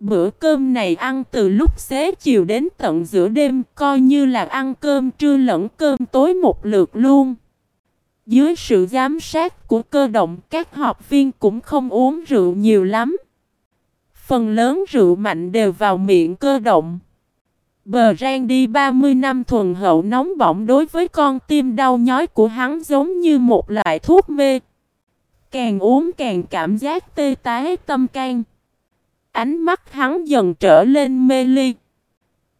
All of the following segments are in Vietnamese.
Bữa cơm này ăn từ lúc xế chiều đến tận giữa đêm, coi như là ăn cơm trưa lẫn cơm tối một lượt luôn. Dưới sự giám sát của cơ động, các học viên cũng không uống rượu nhiều lắm. Phần lớn rượu mạnh đều vào miệng cơ động. Bờ rang đi 30 năm thuần hậu nóng bỏng đối với con tim đau nhói của hắn giống như một loại thuốc mê. Càng uống càng cảm giác tê tái tâm can. Ánh mắt hắn dần trở lên mê ly.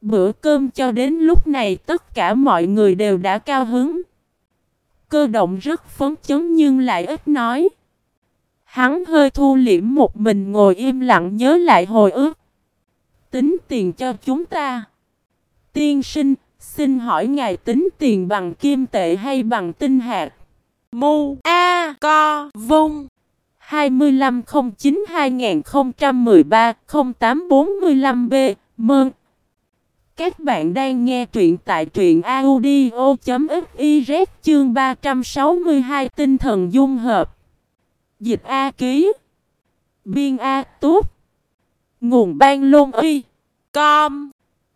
Bữa cơm cho đến lúc này tất cả mọi người đều đã cao hứng. Cơ động rất phấn chấn nhưng lại ít nói. Hắn hơi thu liễm một mình ngồi im lặng nhớ lại hồi ức. Tính tiền cho chúng ta. Tiên sinh, xin hỏi ngài tính tiền bằng kim tệ hay bằng tinh hạt? Mu A Co Vung 2509-2013-0845B Mơn. Các bạn đang nghe truyện tại truyện audio.fiz chương 362 tinh thần dung hợp. Dịch A Ký. Biên A tốt Nguồn ban lôn y. Com.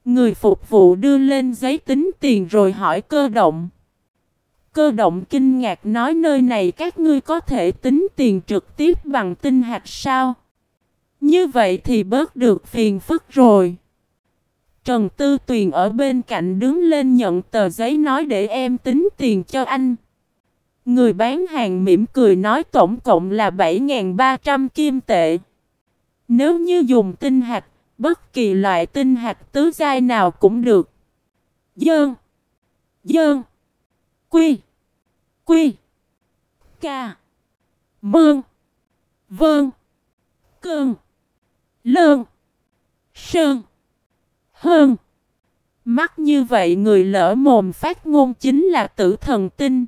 Người phục vụ đưa lên giấy tính tiền rồi hỏi cơ động. Cơ động kinh ngạc nói nơi này các ngươi có thể tính tiền trực tiếp bằng tinh hạt sao? Như vậy thì bớt được phiền phức rồi. Trần Tư Tuyền ở bên cạnh đứng lên nhận tờ giấy nói để em tính tiền cho anh. Người bán hàng mỉm cười nói tổng cộng là 7.300 kim tệ. Nếu như dùng tinh hạt, bất kỳ loại tinh hạt tứ giai nào cũng được. Dơn. Dơn. Quy. Quy. Ca. Mương. vương, cường, Lơn. Sơn. Hơn. Mắt như vậy người lỡ mồm phát ngôn chính là tử thần tinh.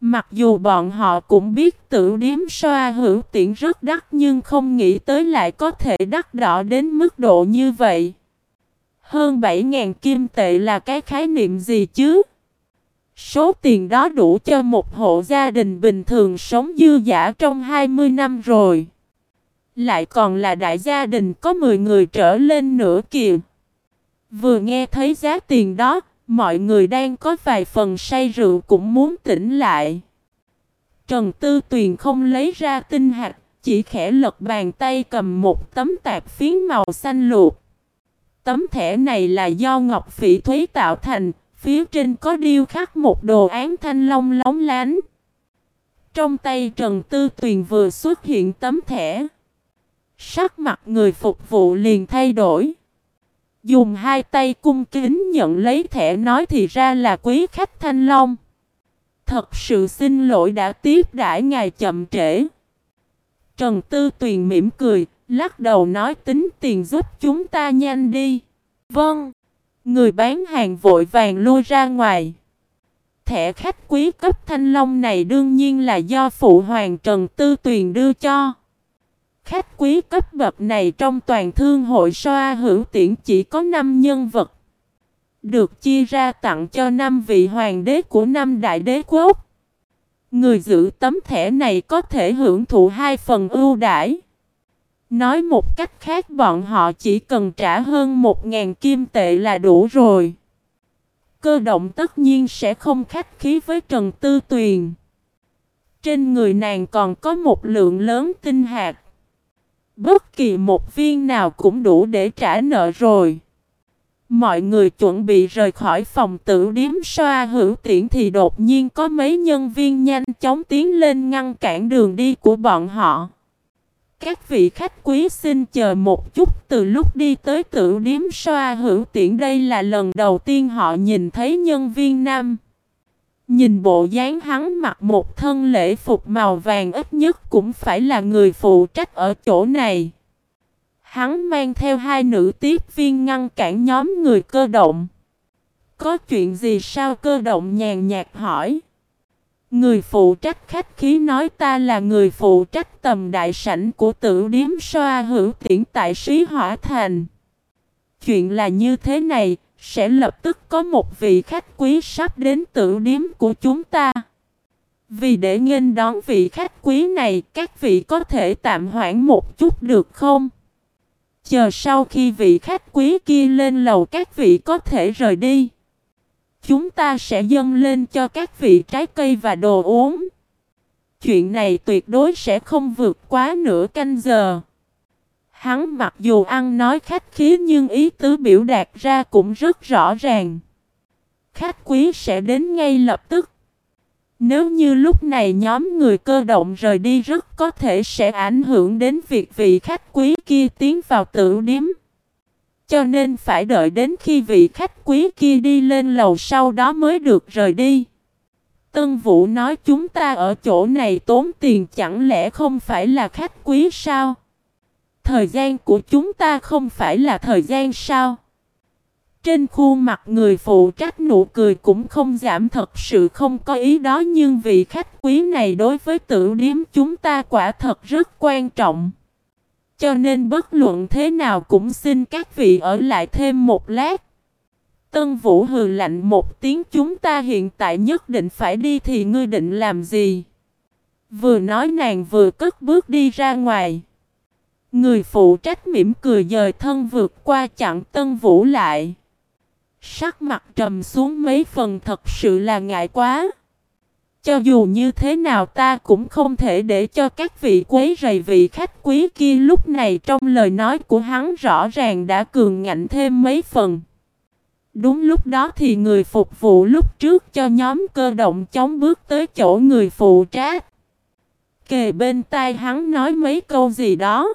Mặc dù bọn họ cũng biết tử điếm xoa hữu tiện rất đắt nhưng không nghĩ tới lại có thể đắt đỏ đến mức độ như vậy. Hơn 7.000 kim tệ là cái khái niệm gì chứ? Số tiền đó đủ cho một hộ gia đình bình thường sống dư giả trong 20 năm rồi. Lại còn là đại gia đình có 10 người trở lên nữa kìa. Vừa nghe thấy giá tiền đó, mọi người đang có vài phần say rượu cũng muốn tỉnh lại. Trần Tư Tuyền không lấy ra tinh hạt, chỉ khẽ lật bàn tay cầm một tấm tạp phiến màu xanh luộc. Tấm thẻ này là do Ngọc Phỉ Thúy tạo thành, Phía trên có điêu khắc một đồ án thanh long lóng lánh. Trong tay Trần Tư Tuyền vừa xuất hiện tấm thẻ. Sắc mặt người phục vụ liền thay đổi. Dùng hai tay cung kính nhận lấy thẻ nói thì ra là quý khách thanh long. Thật sự xin lỗi đã tiếp đãi ngài chậm trễ. Trần Tư Tuyền mỉm cười, lắc đầu nói tính tiền giúp chúng ta nhanh đi. Vâng. Người bán hàng vội vàng lui ra ngoài. Thẻ khách quý cấp thanh long này đương nhiên là do phụ hoàng Trần Tư Tuyền đưa cho. Khách quý cấp bậc này trong toàn thương hội Soa hữu tiễn chỉ có 5 nhân vật. Được chia ra tặng cho 5 vị hoàng đế của năm đại đế quốc. Người giữ tấm thẻ này có thể hưởng thụ hai phần ưu đãi. Nói một cách khác, bọn họ chỉ cần trả hơn một ngàn kim tệ là đủ rồi. Cơ động tất nhiên sẽ không khách khí với Trần Tư Tuyền. Trên người nàng còn có một lượng lớn tinh hạt. Bất kỳ một viên nào cũng đủ để trả nợ rồi. Mọi người chuẩn bị rời khỏi phòng tử điếm xoa hữu tiễn thì đột nhiên có mấy nhân viên nhanh chóng tiến lên ngăn cản đường đi của bọn họ. Các vị khách quý xin chờ một chút, từ lúc đi tới tử điếm xoa hữu tiện đây là lần đầu tiên họ nhìn thấy nhân viên nam. Nhìn bộ dáng hắn mặc một thân lễ phục màu vàng ít nhất cũng phải là người phụ trách ở chỗ này. Hắn mang theo hai nữ tiếp viên ngăn cản nhóm người cơ động. Có chuyện gì sao cơ động nhàn nhạt hỏi. Người phụ trách khách khí nói ta là người phụ trách tầm đại sảnh của tử điếm xoa hữu tiễn tại Sĩ Hỏa Thành. Chuyện là như thế này, sẽ lập tức có một vị khách quý sắp đến tử điếm của chúng ta. Vì để nghênh đón vị khách quý này, các vị có thể tạm hoãn một chút được không? Chờ sau khi vị khách quý kia lên lầu các vị có thể rời đi. Chúng ta sẽ dâng lên cho các vị trái cây và đồ uống. Chuyện này tuyệt đối sẽ không vượt quá nửa canh giờ. Hắn mặc dù ăn nói khách khí nhưng ý tứ biểu đạt ra cũng rất rõ ràng. Khách quý sẽ đến ngay lập tức. Nếu như lúc này nhóm người cơ động rời đi rất có thể sẽ ảnh hưởng đến việc vị khách quý kia tiến vào tử điếm. Cho nên phải đợi đến khi vị khách quý kia đi lên lầu sau đó mới được rời đi. Tân Vũ nói chúng ta ở chỗ này tốn tiền chẳng lẽ không phải là khách quý sao? Thời gian của chúng ta không phải là thời gian sao? Trên khuôn mặt người phụ trách nụ cười cũng không giảm thật sự không có ý đó nhưng vị khách quý này đối với tử điếm chúng ta quả thật rất quan trọng. Cho nên bất luận thế nào cũng xin các vị ở lại thêm một lát. Tân Vũ hừ lạnh một tiếng, chúng ta hiện tại nhất định phải đi thì ngươi định làm gì? Vừa nói nàng vừa cất bước đi ra ngoài. Người phụ trách mỉm cười dời thân vượt qua chặn Tân Vũ lại. Sắc mặt trầm xuống mấy phần thật sự là ngại quá. Cho dù như thế nào ta cũng không thể để cho các vị quấy rầy vị khách quý kia lúc này trong lời nói của hắn rõ ràng đã cường ngạnh thêm mấy phần. Đúng lúc đó thì người phục vụ lúc trước cho nhóm cơ động chóng bước tới chỗ người phụ trách. Kề bên tai hắn nói mấy câu gì đó.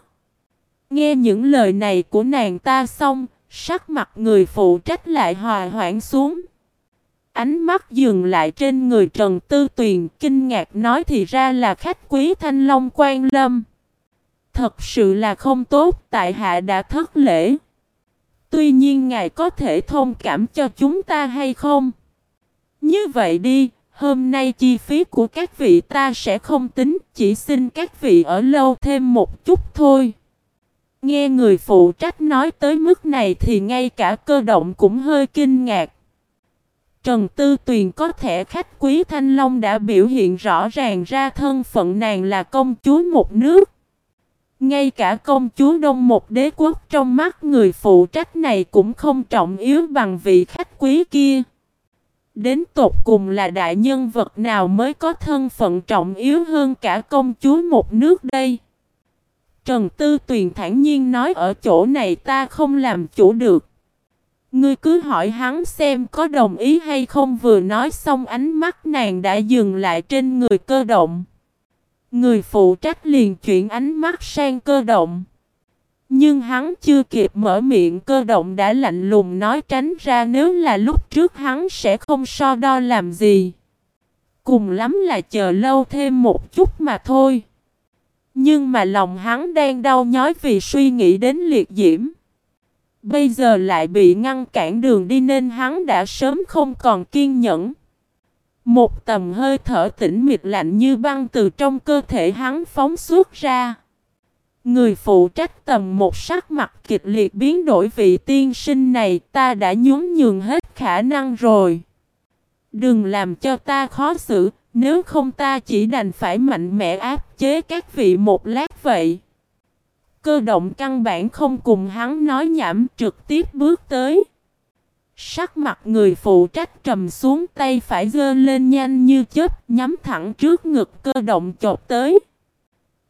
Nghe những lời này của nàng ta xong, sắc mặt người phụ trách lại hòa hoãn xuống. Ánh mắt dừng lại trên người Trần Tư Tuyền kinh ngạc nói thì ra là khách quý Thanh Long Quan Lâm. Thật sự là không tốt, tại hạ đã thất lễ. Tuy nhiên ngài có thể thông cảm cho chúng ta hay không? Như vậy đi, hôm nay chi phí của các vị ta sẽ không tính, chỉ xin các vị ở lâu thêm một chút thôi. Nghe người phụ trách nói tới mức này thì ngay cả cơ động cũng hơi kinh ngạc. Trần Tư Tuyền có thể khách quý Thanh Long đã biểu hiện rõ ràng ra thân phận nàng là công chúa một nước. Ngay cả công chúa đông một đế quốc trong mắt người phụ trách này cũng không trọng yếu bằng vị khách quý kia. Đến tột cùng là đại nhân vật nào mới có thân phận trọng yếu hơn cả công chúa một nước đây? Trần Tư Tuyền thản nhiên nói, ở chỗ này ta không làm chủ được. Ngươi cứ hỏi hắn xem có đồng ý hay không, vừa nói xong ánh mắt nàng đã dừng lại trên người cơ động. Người phụ trách liền chuyển ánh mắt sang cơ động. Nhưng hắn chưa kịp mở miệng, cơ động đã lạnh lùng nói tránh ra nếu là lúc trước hắn sẽ không so đo làm gì. Cùng lắm là chờ lâu thêm một chút mà thôi. Nhưng mà lòng hắn đang đau nhói vì suy nghĩ đến liệt diễm. Bây giờ lại bị ngăn cản đường đi nên hắn đã sớm không còn kiên nhẫn. Một tầm hơi thở tĩnh mịch lạnh như băng từ trong cơ thể hắn phóng suốt ra. Người phụ trách tầm một sắc mặt kịch liệt biến đổi vị tiên sinh này ta đã nhún nhường hết khả năng rồi. Đừng làm cho ta khó xử, nếu không ta chỉ đành phải mạnh mẽ áp chế các vị một lát vậy. Cơ động căn bản không cùng hắn nói nhảm trực tiếp bước tới. Sắc mặt người phụ trách trầm xuống tay phải giơ lên nhanh như chớp nhắm thẳng trước ngực cơ động chộp tới.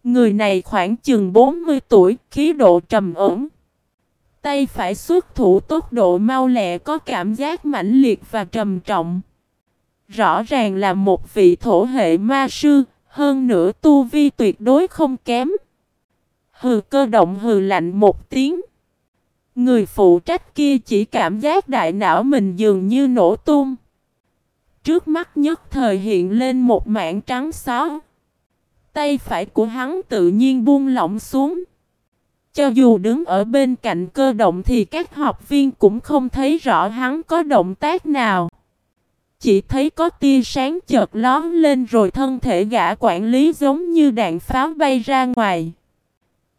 Người này khoảng chừng 40 tuổi, khí độ trầm ổn. Tay phải xuất thủ tốc độ mau lẹ có cảm giác mãnh liệt và trầm trọng. Rõ ràng là một vị thổ hệ ma sư, hơn nữa tu vi tuyệt đối không kém. Hừ, cơ động hừ lạnh một tiếng. Người phụ trách kia chỉ cảm giác đại não mình dường như nổ tung. Trước mắt nhất thời hiện lên một mảng trắng xóa. Tay phải của hắn tự nhiên buông lỏng xuống. Cho dù đứng ở bên cạnh cơ động thì các học viên cũng không thấy rõ hắn có động tác nào. Chỉ thấy có tia sáng chợt lón lên rồi thân thể gã quản lý giống như đạn pháo bay ra ngoài.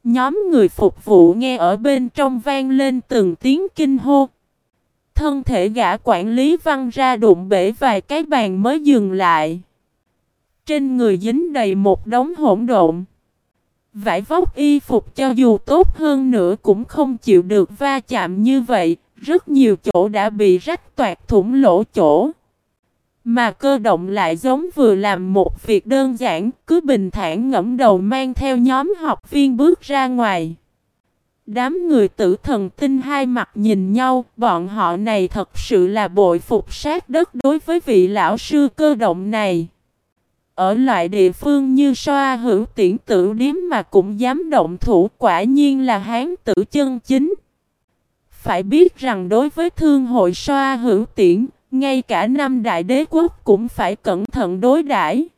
Nhóm người phục vụ nghe ở bên trong vang lên từng tiếng kinh hô. Thân thể gã quản lý văng ra đụng bể vài cái bàn mới dừng lại. Trên người dính đầy một đống hỗn độn. Vải vóc y phục cho dù tốt hơn nữa cũng không chịu được va chạm như vậy, rất nhiều chỗ đã bị rách toạt thủng lỗ chỗ. Mà cơ động lại giống vừa làm một việc đơn giản, cứ bình thản ngẫm đầu mang theo nhóm học viên bước ra ngoài. Đám người tử thần tinh hai mặt nhìn nhau, bọn họ này thật sự là bội phục sát đất đối với vị lão sư cơ động này. Ở loại địa phương như Soa hữu tiễn tử điếm mà cũng dám động thủ quả nhiên là hán tử chân chính. Phải biết rằng đối với thương hội Soa hữu tiễn, ngay cả năm đại đế quốc cũng phải cẩn thận đối đãi.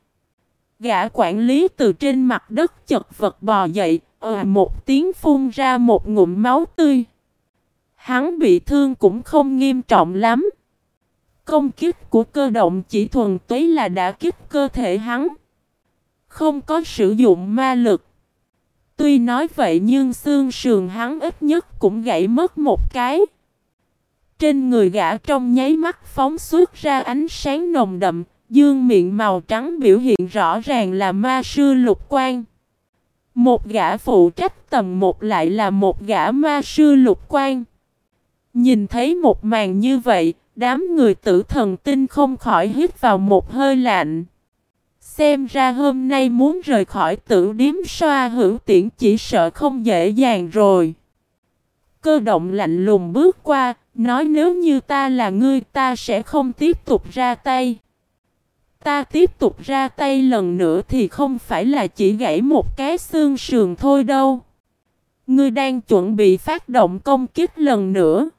Gã quản lý từ trên mặt đất chật vật bò dậy, ờ một tiếng phun ra một ngụm máu tươi. Hắn bị thương cũng không nghiêm trọng lắm. Công kích của cơ động chỉ thuần túy là đã kích cơ thể hắn. Không có sử dụng ma lực. Tuy nói vậy nhưng xương sườn hắn ít nhất cũng gãy mất một cái. Trên người gã trong nháy mắt phóng xuất ra ánh sáng nồng đậm, dương miệng màu trắng biểu hiện rõ ràng là ma sư lục quan. Một gã phụ trách tầng một lại là một gã ma sư lục quan. Nhìn thấy một màn như vậy, đám người tử thần tinh không khỏi hít vào một hơi lạnh. Xem ra hôm nay muốn rời khỏi tử điếm xoa hữu tiễn chỉ sợ không dễ dàng rồi. Cơ động lạnh lùng bước qua, nói nếu như ta là ngươi, ta sẽ không tiếp tục ra tay. Ta tiếp tục ra tay lần nữa thì không phải là chỉ gãy một cái xương sườn thôi đâu. Ngươi đang chuẩn bị phát động công kích lần nữa.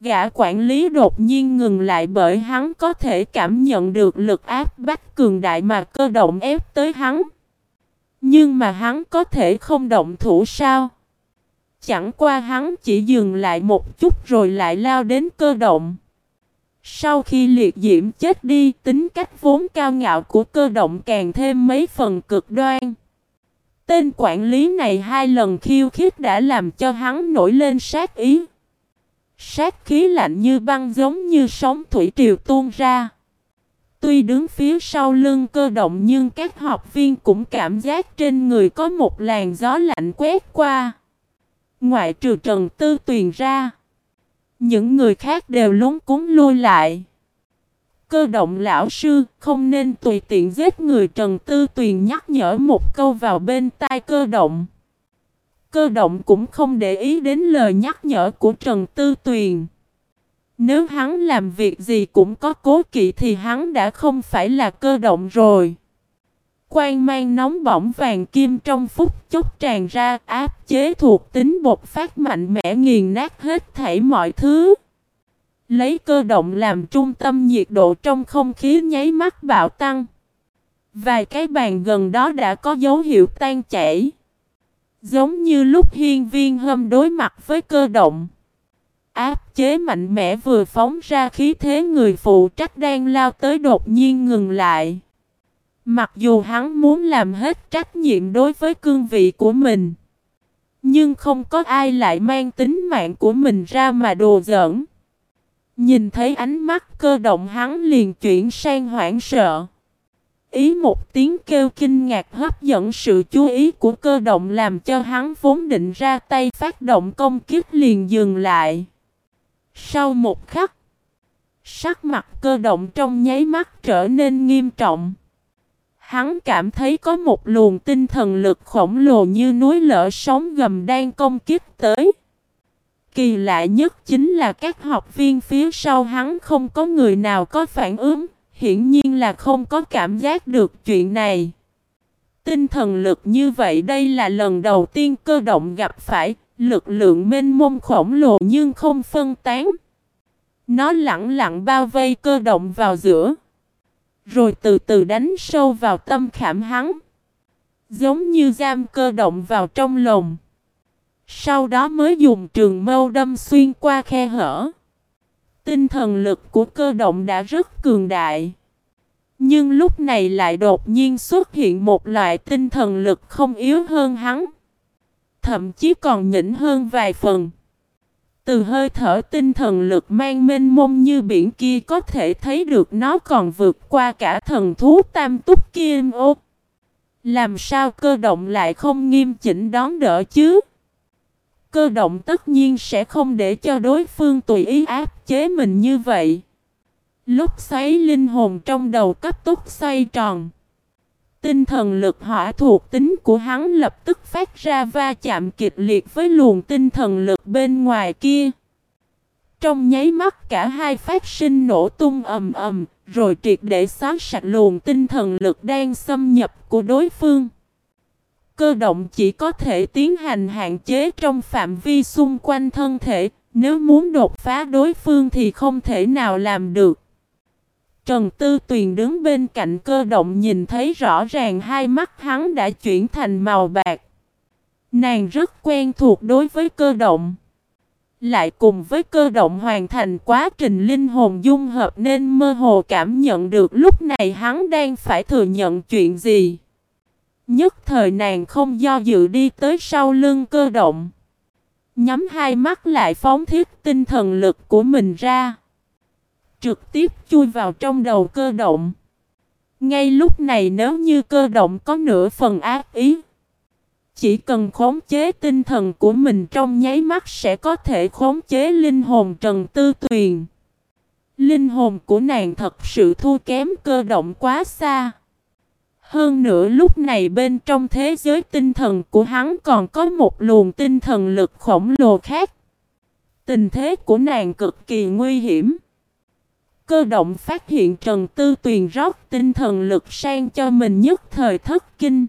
Gã quản lý đột nhiên ngừng lại bởi hắn có thể cảm nhận được lực áp bách cường đại mà cơ động ép tới hắn. Nhưng mà hắn có thể không động thủ sao? Chẳng qua hắn chỉ dừng lại một chút rồi lại lao đến cơ động. Sau khi liệt diễm chết đi, tính cách vốn cao ngạo của cơ động càng thêm mấy phần cực đoan. Tên quản lý này hai lần khiêu khích đã làm cho hắn nổi lên sát ý. Sát khí lạnh như băng giống như sóng thủy triều tuôn ra. Tuy đứng phía sau lưng cơ động nhưng các học viên cũng cảm giác trên người có một làn gió lạnh quét qua. Ngoại trừ Trần Tư Tuyền ra. Những người khác đều lúng cúng lui lại. Cơ động lão sư không nên tùy tiện giết người Trần Tư Tuyền nhắc nhở một câu vào bên tai cơ động. Cơ động cũng không để ý đến lời nhắc nhở của Trần Tư Tuyền. Nếu hắn làm việc gì cũng có cố kỵ thì hắn đã không phải là cơ động rồi. Quang mang nóng bỏng vàng kim trong phút chốc tràn ra, áp chế thuộc tính bột phát mạnh mẽ nghiền nát hết thảy mọi thứ. Lấy cơ động làm trung tâm nhiệt độ trong không khí nháy mắt bạo tăng. Vài cái bàn gần đó đã có dấu hiệu tan chảy. Giống như lúc hiên viên hâm đối mặt với cơ động. Áp chế mạnh mẽ vừa phóng ra khí thế người phụ trách đang lao tới đột nhiên ngừng lại. Mặc dù hắn muốn làm hết trách nhiệm đối với cương vị của mình. Nhưng không có ai lại mang tính mạng của mình ra mà đồ giỡn. Nhìn thấy ánh mắt cơ động hắn liền chuyển sang hoảng sợ. Ý một tiếng kêu kinh ngạc hấp dẫn sự chú ý của cơ động làm cho hắn vốn định ra tay phát động công kích liền dừng lại. Sau một khắc, sắc mặt cơ động trong nháy mắt trở nên nghiêm trọng. Hắn cảm thấy có một luồng tinh thần lực khổng lồ như núi lở sóng gầm đang công kích tới. Kỳ lạ nhất chính là các học viên phía sau hắn không có người nào có phản ứng, hiển nhiên là không có cảm giác được chuyện này. Tinh thần lực như vậy đây là lần đầu tiên cơ động gặp phải, lực lượng mênh mông khổng lồ nhưng không phân tán. Nó lặng lặng bao vây cơ động vào giữa. Rồi từ từ đánh sâu vào tâm khảm hắn. Giống như giam cơ động vào trong lồng. Sau đó mới dùng trường mâu đâm xuyên qua khe hở. Tinh thần lực của cơ động đã rất cường đại. Nhưng lúc này lại đột nhiên xuất hiện một loại tinh thần lực không yếu hơn hắn. Thậm chí còn nhỉnh hơn vài phần. Từ hơi thở tinh thần lực mang mênh mông như biển kia có thể thấy được nó còn vượt qua cả thần thú tam túc kim ô. Làm sao cơ động lại không nghiêm chỉnh đón đỡ chứ? Cơ động tất nhiên sẽ không để cho đối phương tùy ý áp chế mình như vậy. Lúc xoáy linh hồn trong đầu cấp túc xoay tròn. Tinh thần lực hỏa thuộc tính của hắn lập tức phát ra va chạm kịch liệt với luồng tinh thần lực bên ngoài kia. Trong nháy mắt cả hai phát sinh nổ tung ầm ầm, rồi triệt để xóa sạch luồng tinh thần lực đang xâm nhập của đối phương. Cơ động chỉ có thể tiến hành hạn chế trong phạm vi xung quanh thân thể, nếu muốn đột phá đối phương thì không thể nào làm được. Trần Tư Tuyền đứng bên cạnh cơ động nhìn thấy rõ ràng hai mắt hắn đã chuyển thành màu bạc. Nàng rất quen thuộc đối với cơ động. Lại cùng với cơ động hoàn thành quá trình linh hồn dung hợp nên mơ hồ cảm nhận được lúc này hắn đang phải thừa nhận chuyện gì. Nhất thời nàng không do dự đi tới sau lưng cơ động. Nhắm hai mắt lại phóng thiết tinh thần lực của mình ra. Trực tiếp chui vào trong đầu cơ động. Ngay lúc này nếu như cơ động có nửa phần ác ý. Chỉ cần khống chế tinh thần của mình trong nháy mắt sẽ có thể khống chế linh hồn Trần Tư Tuyền. Linh hồn của nàng thật sự thua kém cơ động quá xa. Hơn nữa lúc này bên trong thế giới tinh thần của hắn còn có một luồng tinh thần lực khổng lồ khác. Tình thế của nàng cực kỳ nguy hiểm. Cơ động phát hiện Trần Tư Tuyền rót tinh thần lực sang cho mình nhất thời thất kinh.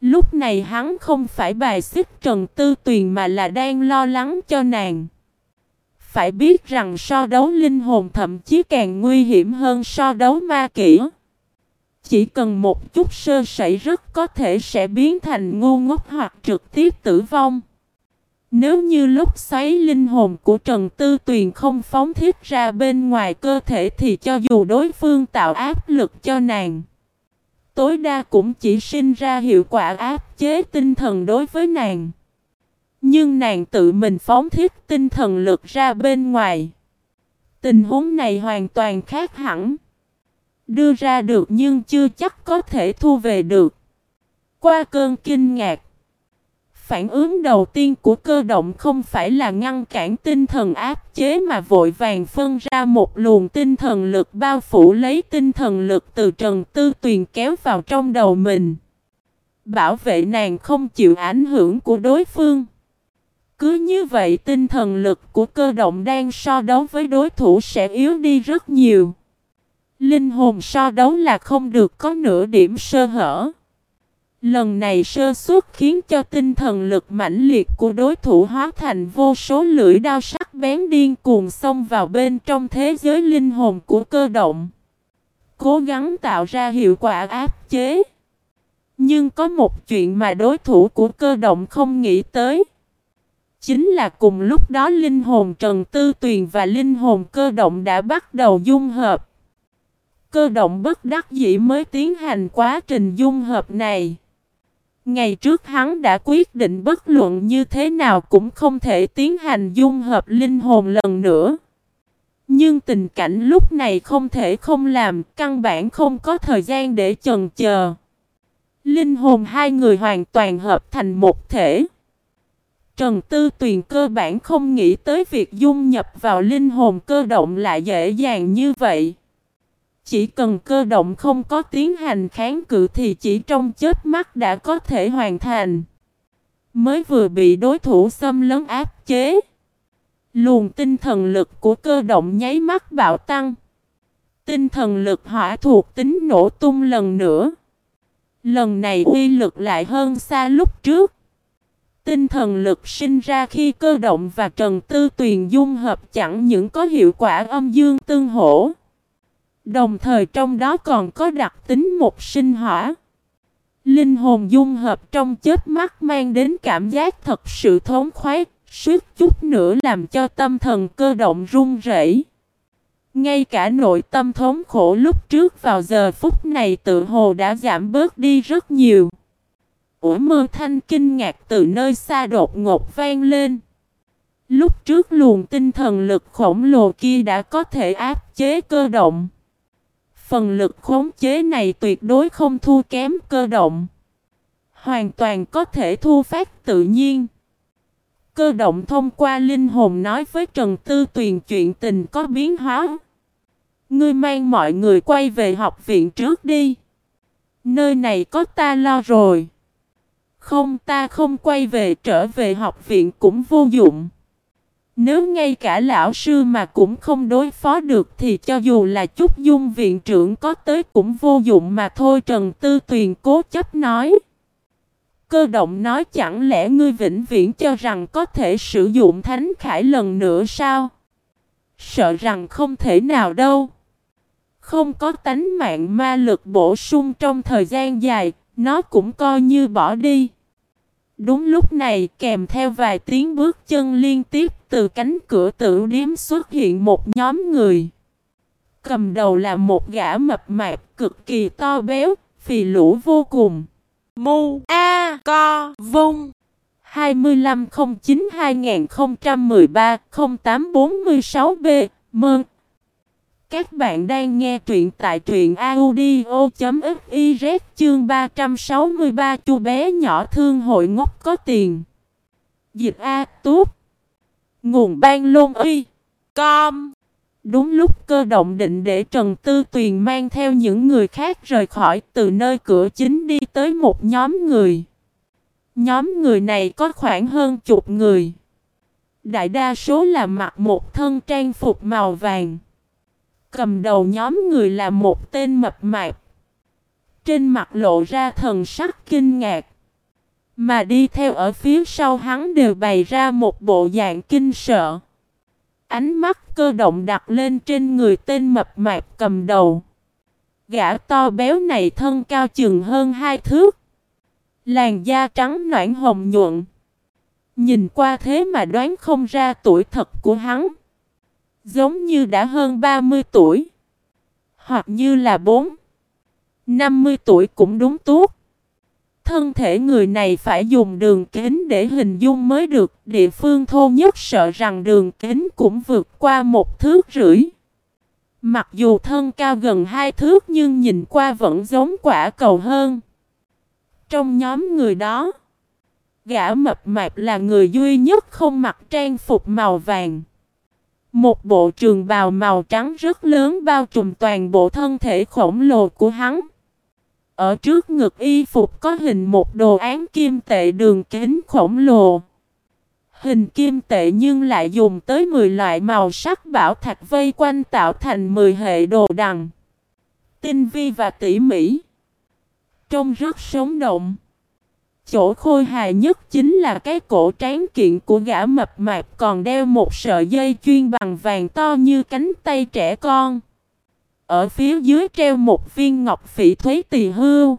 Lúc này hắn không phải bài xích Trần Tư Tuyền mà là đang lo lắng cho nàng. Phải biết rằng so đấu linh hồn thậm chí càng nguy hiểm hơn so đấu ma kỹ. Chỉ cần một chút sơ sẩy rất có thể sẽ biến thành ngu ngốc hoặc trực tiếp tử vong. Nếu như lúc xoáy linh hồn của Trần Tư Tuyền không phóng thiết ra bên ngoài cơ thể thì cho dù đối phương tạo áp lực cho nàng, tối đa cũng chỉ sinh ra hiệu quả áp chế tinh thần đối với nàng. Nhưng nàng tự mình phóng thiết tinh thần lực ra bên ngoài. Tình huống này hoàn toàn khác hẳn. Đưa ra được nhưng chưa chắc có thể thu về được. Qua cơn kinh ngạc. Phản ứng đầu tiên của cơ động không phải là ngăn cản tinh thần áp chế mà vội vàng phân ra một luồng tinh thần lực bao phủ lấy tinh thần lực từ Trần Tư Tuyền kéo vào trong đầu mình. Bảo vệ nàng không chịu ảnh hưởng của đối phương. Cứ như vậy tinh thần lực của cơ động đang so đấu với đối thủ sẽ yếu đi rất nhiều. Linh hồn so đấu là không được có nửa điểm sơ hở. Lần này sơ suất khiến cho tinh thần lực mãnh liệt của đối thủ hóa thành vô số lưỡi đao sắc bén điên cuồng xông vào bên trong thế giới linh hồn của cơ động. Cố gắng tạo ra hiệu quả áp chế. Nhưng có một chuyện mà đối thủ của cơ động không nghĩ tới. Chính là cùng lúc đó linh hồn Trần Tư Tuyền và linh hồn cơ động đã bắt đầu dung hợp. Cơ động bất đắc dĩ mới tiến hành quá trình dung hợp này. Ngày trước hắn đã quyết định bất luận như thế nào cũng không thể tiến hành dung hợp linh hồn lần nữa. Nhưng tình cảnh lúc này không thể không làm, căn bản không có thời gian để chần chờ. Linh hồn hai người hoàn toàn hợp thành một thể. Trần Tư Tuyền cơ bản không nghĩ tới việc dung nhập vào linh hồn cơ động lại dễ dàng như vậy. Chỉ cần cơ động không có tiến hành kháng cự thì chỉ trong chết mắt đã có thể hoàn thành. Mới vừa bị đối thủ xâm lấn áp chế. Luồng tinh thần lực của cơ động nháy mắt bạo tăng. Tinh thần lực hỏa thuộc tính nổ tung lần nữa. Lần này uy lực lại hơn xa lúc trước. Tinh thần lực sinh ra khi cơ động và Trần Tư Tuyền dung hợp chẳng những có hiệu quả âm dương tương hỗ. Đồng thời trong đó còn có đặc tính một sinh hỏa. Linh hồn dung hợp trong chết mắt mang đến cảm giác thật sự thống khoái, suýt chút nữa làm cho tâm thần cơ động run rẩy. Ngay cả nội tâm thống khổ lúc trước vào giờ phút này tự hồ đã giảm bớt đi rất nhiều. Ủa mơ thanh kinh ngạc từ nơi xa đột ngột vang lên. Lúc trước luồng tinh thần lực khổng lồ kia đã có thể áp chế cơ động. Phần lực khống chế này tuyệt đối không thua kém cơ động. Hoàn toàn có thể thu phát tự nhiên. Cơ động thông qua linh hồn nói với Trần Tư Tuyền chuyện tình có biến hóa. Ngươi mang mọi người quay về học viện trước đi. Nơi này có ta lo rồi. Không, ta không quay về, trở về học viện cũng vô dụng. Nếu ngay cả lão sư mà cũng không đối phó được thì cho dù là chút dung viện trưởng có tới cũng vô dụng mà thôi Trần Tư Tuyền cố chấp nói. Cơ động nói chẳng lẽ ngươi vĩnh viễn cho rằng có thể sử dụng thánh khải lần nữa sao? Sợ rằng không thể nào đâu. Không có tánh mạng ma lực bổ sung trong thời gian dài, nó cũng coi như bỏ đi. Đúng lúc này kèm theo vài tiếng bước chân liên tiếp từ cánh cửa tử điếm xuất hiện một nhóm người. Cầm đầu là một gã mập mạp cực kỳ to béo, phì lũ vô cùng. Mu A Co Vung 2509-2013-0846B Mơn các bạn đang nghe truyện tại truyện audio.fiz chương 363 chu bé nhỏ thương hội ngốc có tiền Dịch A, Túp Nguồn ban lôn uy Com Đúng lúc cơ động định để Trần Tư Tuyền mang theo những người khác rời khỏi, từ nơi cửa chính đi tới một nhóm người. Nhóm người này có khoảng hơn chục người. Đại đa số là mặc một thân trang phục màu vàng. Cầm đầu nhóm người là một tên mập mạp. Trên mặt lộ ra thần sắc kinh ngạc. Mà đi theo ở phía sau hắn đều bày ra một bộ dạng kinh sợ. Ánh mắt cơ động đặt lên trên người tên mập mạp cầm đầu. Gã to béo này thân cao chừng hơn hai thước. Làn da trắng noãn hồng nhuận. Nhìn qua thế mà đoán không ra tuổi thật của hắn. Giống như đã hơn 30 tuổi. Hoặc như là 4. 50 tuổi cũng đúng tốt. Thân thể người này phải dùng đường kính để hình dung mới được, địa phương thô nhất sợ rằng đường kính cũng vượt qua một thước rưỡi. Mặc dù thân cao gần hai thước nhưng nhìn qua vẫn giống quả cầu hơn. Trong nhóm người đó, gã mập mạp là người duy nhất không mặc trang phục màu vàng. Một bộ trường bào màu trắng rất lớn bao trùm toàn bộ thân thể khổng lồ của hắn. Ở trước ngực y phục có hình một đồ án kim tệ đường kính khổng lồ. Hình kim tệ nhưng lại dùng tới 10 loại màu sắc bảo thạch vây quanh tạo thành 10 hệ đồ đằng. Tinh vi và tỉ mỉ. Trông rất sống động. Chỗ khôi hài nhất chính là cái cổ tráng kiện của gã mập mạp còn đeo một sợi dây chuyên bằng vàng to như cánh tay trẻ con. Ở phía dưới treo một viên ngọc phỉ thuế tỳ hưu.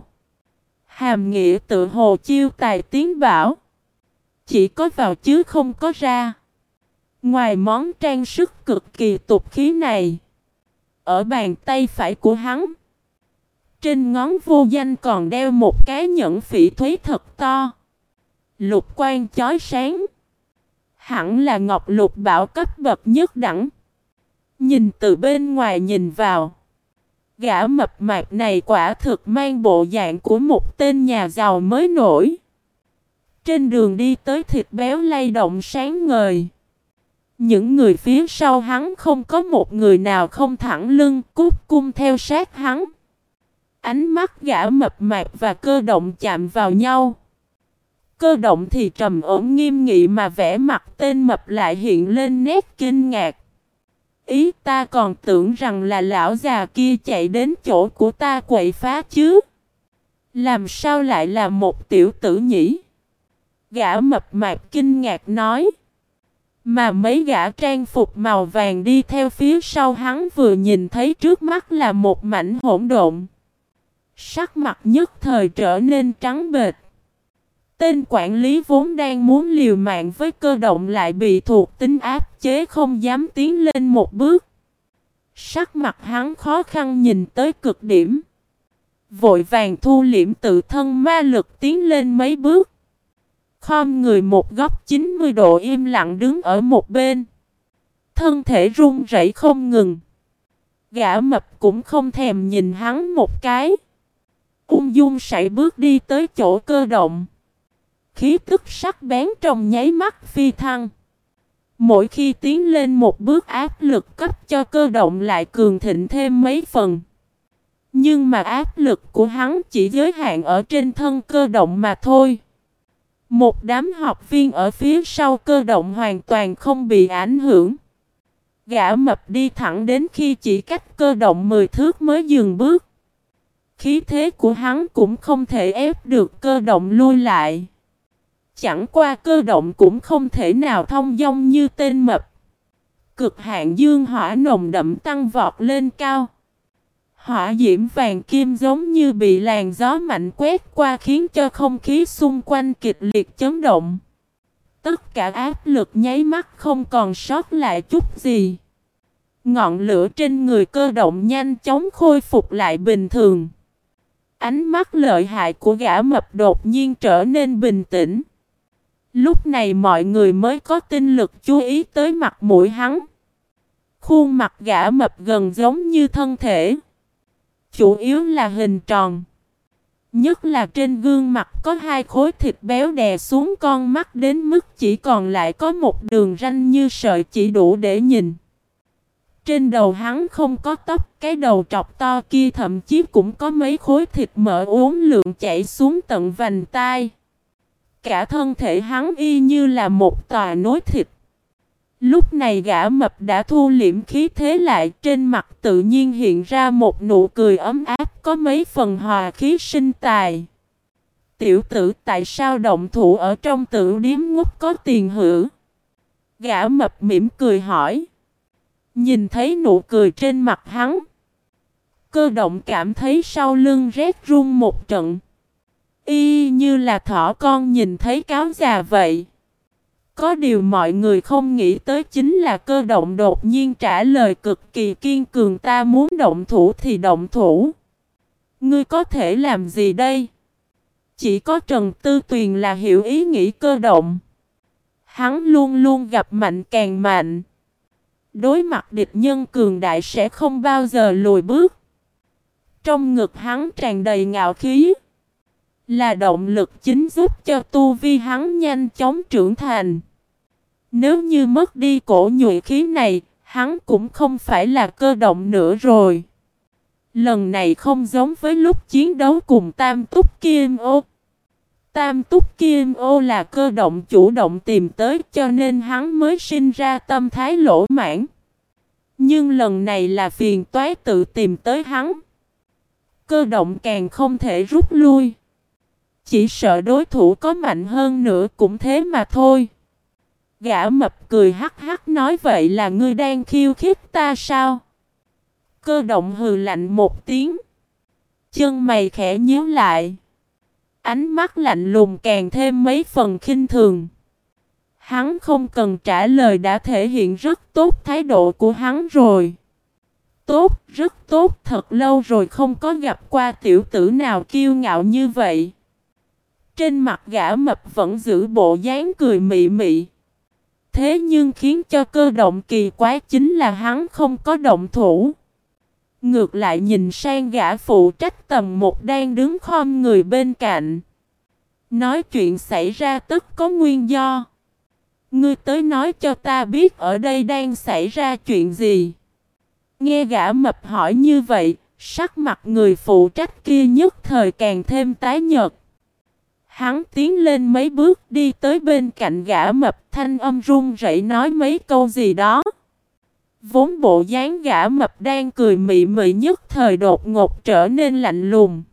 Hàm nghĩa tự hồ chiêu tài tiến bảo. Chỉ có vào chứ không có ra. Ngoài món trang sức cực kỳ tục khí này. Ở bàn tay phải của hắn. Trên ngón vô danh còn đeo một cái nhẫn phỉ thúy thật to. Lục quan chói sáng. Hẳn là ngọc lục bảo cấp bậc nhất đẳng. Nhìn từ bên ngoài nhìn vào. Gã mập mạp này quả thực mang bộ dạng của một tên nhà giàu mới nổi. Trên đường đi tới thịt béo lay động sáng ngời. Những người phía sau hắn không có một người nào không thẳng lưng, cút cung theo sát hắn. Ánh mắt gã mập mạp và cơ động chạm vào nhau. Cơ động thì trầm ổn nghiêm nghị mà vẽ mặt tên mập lại hiện lên nét kinh ngạc. Ý ta còn tưởng rằng là lão già kia chạy đến chỗ của ta quậy phá chứ. Làm sao lại là một tiểu tử nhỉ? Gã mập mạp kinh ngạc nói. Mà mấy gã trang phục màu vàng đi theo phía sau hắn vừa nhìn thấy trước mắt là một mảnh hỗn độn. Sắc mặt nhất thời trở nên trắng bệch. Tên quản lý vốn đang muốn liều mạng với cơ động lại bị thuộc tính áp chế không dám tiến lên một bước. Sắc mặt hắn khó khăn nhìn tới cực điểm. Vội vàng thu liễm tự thân ma lực tiến lên mấy bước. Khom người một góc 90 độ im lặng đứng ở một bên. Thân thể run rẩy không ngừng. Gã mập cũng không thèm nhìn hắn một cái ung dung sải bước đi tới chỗ cơ động. Khí tức sắc bén trong nháy mắt phi thăng. Mỗi khi tiến lên một bước áp lực cấp cho cơ động lại cường thịnh thêm mấy phần. Nhưng mà áp lực của hắn chỉ giới hạn ở trên thân cơ động mà thôi. Một đám học viên ở phía sau cơ động hoàn toàn không bị ảnh hưởng. Gã mập đi thẳng đến khi chỉ cách cơ động 10 thước mới dừng bước. Khí thế của hắn cũng không thể ép được cơ động lui lại. Chẳng qua cơ động cũng không thể nào thông dong như tên mập. Cực hạn dương hỏa nồng đậm tăng vọt lên cao. Hỏa diễm vàng kim giống như bị làn gió mạnh quét qua khiến cho không khí xung quanh kịch liệt chấn động. Tất cả áp lực nháy mắt không còn sót lại chút gì. Ngọn lửa trên người cơ động nhanh chóng khôi phục lại bình thường. Ánh mắt lợi hại của gã mập đột nhiên trở nên bình tĩnh. Lúc này mọi người mới có tinh lực chú ý tới mặt mũi hắn. Khuôn mặt gã mập gần giống như thân thể. Chủ yếu là hình tròn. Nhất là trên gương mặt có hai khối thịt béo đè xuống con mắt đến mức chỉ còn lại có một đường ranh như sợi chỉ đủ để nhìn. Trên đầu hắn không có tóc, cái đầu trọc to kia thậm chí cũng có mấy khối thịt mỡ uốn lượng chảy xuống tận vành tai. Cả thân thể hắn y như là một tòa nối thịt. Lúc này gã mập đã thu liễm khí thế lại trên mặt tự nhiên hiện ra một nụ cười ấm áp có mấy phần hòa khí sinh tài. Tiểu tử tại sao động thủ ở trong tử điếm ngút có tiền hữu? Gã mập mỉm cười hỏi. Nhìn thấy nụ cười trên mặt hắn. Cơ động cảm thấy sau lưng rét run một trận. Y như là thỏ con nhìn thấy cáo già vậy. Có điều mọi người không nghĩ tới chính là cơ động đột nhiên trả lời cực kỳ kiên cường, ta muốn động thủ thì động thủ. Ngươi có thể làm gì đây? Chỉ có Trần Tư Tuyền là hiểu ý nghĩ cơ động. Hắn luôn luôn gặp mạnh càng mạnh. Đối mặt địch nhân cường đại sẽ không bao giờ lùi bước. Trong ngực hắn tràn đầy ngạo khí. Là động lực chính giúp cho tu vi hắn nhanh chóng trưởng thành. Nếu như mất đi cổ nhuệ khí này, hắn cũng không phải là cơ động nữa rồi. Lần này không giống với lúc chiến đấu cùng Tam Túc Kim Ô. Tam Túc Kim Ô là cơ động chủ động tìm tới cho nên hắn mới sinh ra tâm thái lỗ mãn. Nhưng lần này là phiền toái tự tìm tới hắn. Cơ động càng không thể rút lui. Chỉ sợ đối thủ có mạnh hơn nữa cũng thế mà thôi. Gã mập cười hắc hắc nói vậy là ngươi đang khiêu khích ta sao? Cơ động hừ lạnh một tiếng. Chân mày khẽ nhíu lại. Ánh mắt lạnh lùng càng thêm mấy phần khinh thường. Hắn không cần trả lời đã thể hiện rất tốt thái độ của hắn rồi. Tốt, rất tốt, thật lâu rồi không có gặp qua tiểu tử nào kiêu ngạo như vậy. Trên mặt gã mập vẫn giữ bộ dáng cười mị mị. Thế nhưng khiến cho cơ động kỳ quái chính là hắn không có động thủ. Ngược lại nhìn sang gã phụ trách tầm một đang đứng khom người bên cạnh. Nói chuyện xảy ra tất có nguyên do. Ngươi tới nói cho ta biết ở đây đang xảy ra chuyện gì. Nghe gã mập hỏi như vậy, sắc mặt người phụ trách kia nhất thời càng thêm tái nhợt. Hắn tiến lên mấy bước đi tới bên cạnh gã mập thanh âm run rẩy nói mấy câu gì đó. Vốn bộ dáng gã mập đang cười mị mị nhất thời đột ngột trở nên lạnh lùng.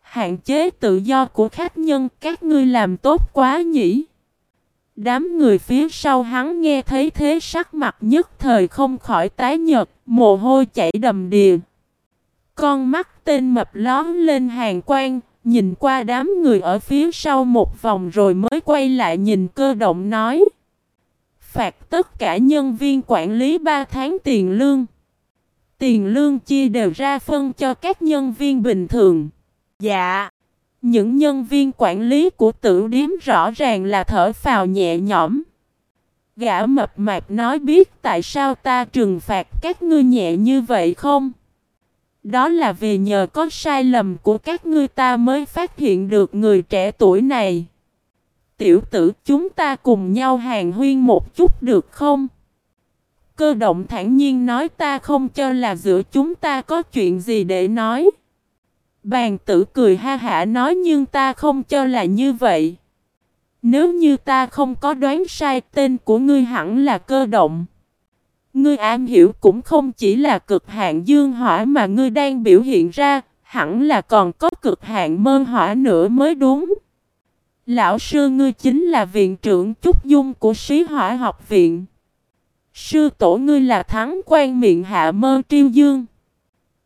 Hạn chế tự do của khách nhân các ngươi làm tốt quá nhỉ. Đám người phía sau hắn nghe thấy thế sắc mặt nhất thời không khỏi tái nhợt, mồ hôi chảy đầm đìa. Con mắt tên mập lón lên hàng quan, nhìn qua đám người ở phía sau một vòng rồi mới quay lại nhìn cơ động nói. Phạt tất cả nhân viên quản lý 3 tháng tiền lương. Tiền lương chia đều ra phân cho các nhân viên bình thường. Dạ. Những nhân viên quản lý của tử điếm rõ ràng là thở phào nhẹ nhõm. Gã mập mạp nói biết tại sao ta trừng phạt các ngươi nhẹ như vậy không? Đó là vì nhờ có sai lầm của các ngươi ta mới phát hiện được người trẻ tuổi này. Tiểu tử chúng ta cùng nhau hàng huyên một chút được không? Cơ động thản nhiên nói ta không cho là giữa chúng ta có chuyện gì để nói. Bàn tử cười ha hả nói nhưng ta không cho là như vậy. Nếu như ta không có đoán sai tên của ngươi hẳn là cơ động. Ngươi am hiểu cũng không chỉ là cực hạn dương hỏa mà ngươi đang biểu hiện ra, hẳn là còn có cực hạn mơn hỏa nữa mới đúng. Lão sư ngươi chính là viện trưởng Trúc Dung của sĩ hỏa học viện. Sư tổ ngươi là thắng quan miệng hạ mơ triêu dương.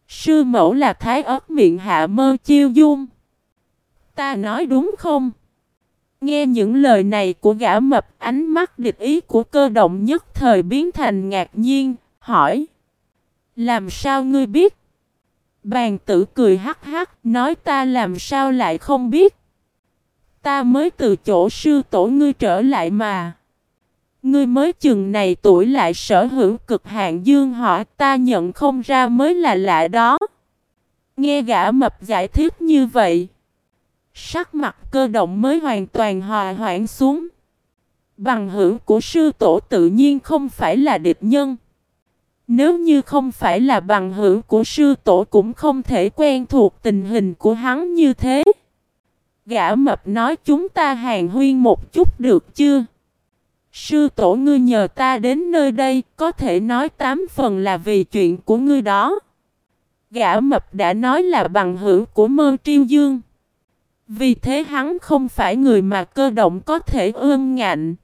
Sư mẫu là thái ớt miệng hạ mơ chiêu dung. Ta nói đúng không? Nghe những lời này của gã mập ánh mắt địch ý của cơ động nhất thời biến thành ngạc nhiên, hỏi. Làm sao ngươi biết? Bàn tử cười hắc hắc, nói ta làm sao lại không biết? Ta mới từ chỗ sư tổ ngươi trở lại mà. Ngươi mới chừng này tuổi lại sở hữu cực hạn dương hỏa, ta nhận không ra mới là lạ đó. Nghe gã mập giải thích như vậy. Sắc mặt cơ động mới hoàn toàn hòa hoãn xuống. Bằng hữu của sư tổ tự nhiên không phải là địch nhân. Nếu như không phải là bằng hữu của sư tổ cũng không thể quen thuộc tình hình của hắn như thế. Gã mập nói chúng ta hàng huyên một chút được chưa? Sư tổ ngươi nhờ ta đến nơi đây, có thể nói tám phần là vì chuyện của ngươi đó. Gã mập đã nói là bằng hữu của mơ triêu dương. Vì thế hắn không phải người mà cơ động có thể ương ngạnh.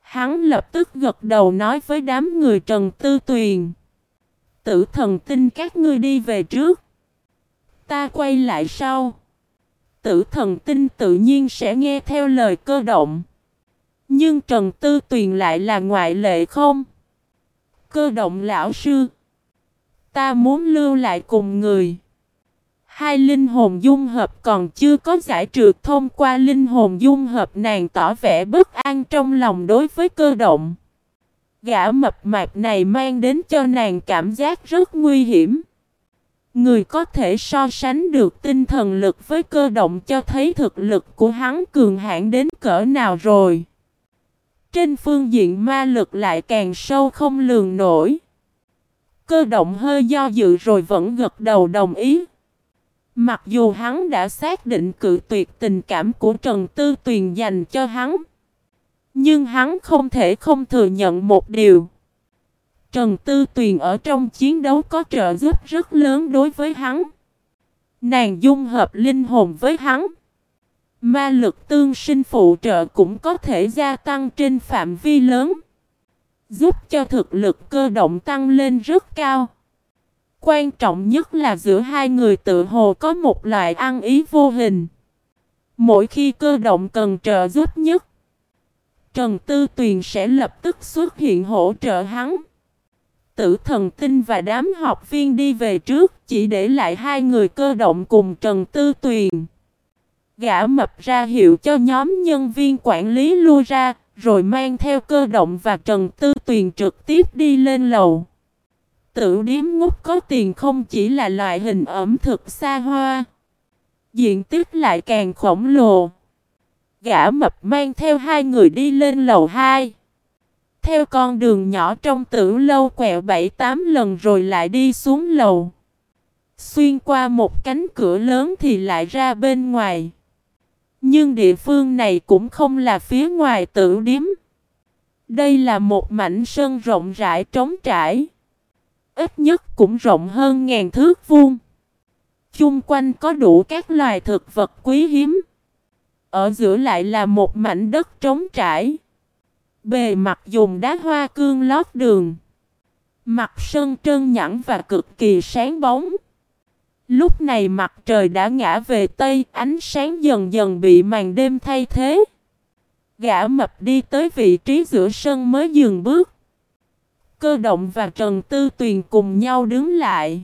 Hắn lập tức gật đầu nói với đám người Trần Tư Tuyền. Tử thần tin các ngươi đi về trước. Ta quay lại sau. Tử thần tin tự nhiên sẽ nghe theo lời cơ động. Nhưng Trần Tư Tuyền lại là ngoại lệ không? Cơ động lão sư. Ta muốn lưu lại cùng người. Hai linh hồn dung hợp còn chưa có giải trượt thông qua linh hồn dung hợp nàng tỏ vẻ bất an trong lòng đối với cơ động. Gã mập mạp này mang đến cho nàng cảm giác rất nguy hiểm. Người có thể so sánh được tinh thần lực với cơ động cho thấy thực lực của hắn cường hãn đến cỡ nào rồi. Trên phương diện ma lực lại càng sâu không lường nổi. Cơ động hơi do dự rồi vẫn gật đầu đồng ý. Mặc dù hắn đã xác định cự tuyệt tình cảm của Trần Tư Tuyền dành cho hắn. Nhưng hắn không thể không thừa nhận một điều. Trần Tư Tuyền ở trong chiến đấu có trợ giúp rất lớn đối với hắn. Nàng dung hợp linh hồn với hắn. Ma lực tương sinh phụ trợ cũng có thể gia tăng trên phạm vi lớn. Giúp cho thực lực cơ động tăng lên rất cao. Quan trọng nhất là giữa hai người tự hồ có một loại ăn ý vô hình. Mỗi khi cơ động cần trợ giúp nhất, Trần Tư Tuyền sẽ lập tức xuất hiện hỗ trợ hắn. Tử thần tinh và đám học viên đi về trước, chỉ để lại hai người cơ động cùng Trần Tư Tuyền. Gã mập ra hiệu cho nhóm nhân viên quản lý lui ra, rồi mang theo cơ động và Trần Tư Tuyền trực tiếp đi lên lầu. Tử điếm ngút có tiền không chỉ là loại hình ẩm thực xa hoa. Diện tích lại càng khổng lồ. Gã mập mang theo hai người đi lên lầu 2. Theo con đường nhỏ trong tử lâu quẹo 7-8 lần rồi lại đi xuống lầu. Xuyên qua một cánh cửa lớn thì lại ra bên ngoài. Nhưng địa phương này cũng không là phía ngoài tử điếm. Đây là một mảnh sân rộng rãi trống trải. Ít nhất cũng rộng hơn ngàn thước vuông. Chung quanh có đủ các loài thực vật quý hiếm. Ở giữa lại là một mảnh đất trống trải. Bề mặt dùng đá hoa cương lót đường. Mặt sân trơn nhẵn và cực kỳ sáng bóng. Lúc này mặt trời đã ngã về Tây, ánh sáng dần dần bị màn đêm thay thế. Gã mập đi tới vị trí giữa sân mới dừng bước. Cơ động và Trần Tư Tuyền cùng nhau đứng lại.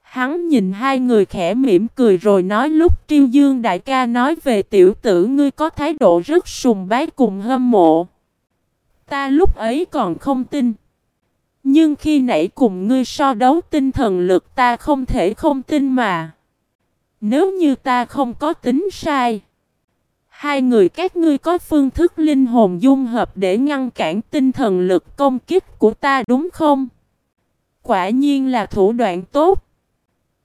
Hắn nhìn hai người khẽ mỉm cười rồi nói lúc Triêu Dương đại ca nói về tiểu tử ngươi có thái độ rất sùng bái cùng hâm mộ. Ta lúc ấy còn không tin. Nhưng khi nãy cùng ngươi so đấu tinh thần lực ta không thể không tin mà. Nếu như ta không có tính sai. Hai người các ngươi có phương thức linh hồn dung hợp để ngăn cản tinh thần lực công kích của ta đúng không? Quả nhiên là thủ đoạn tốt.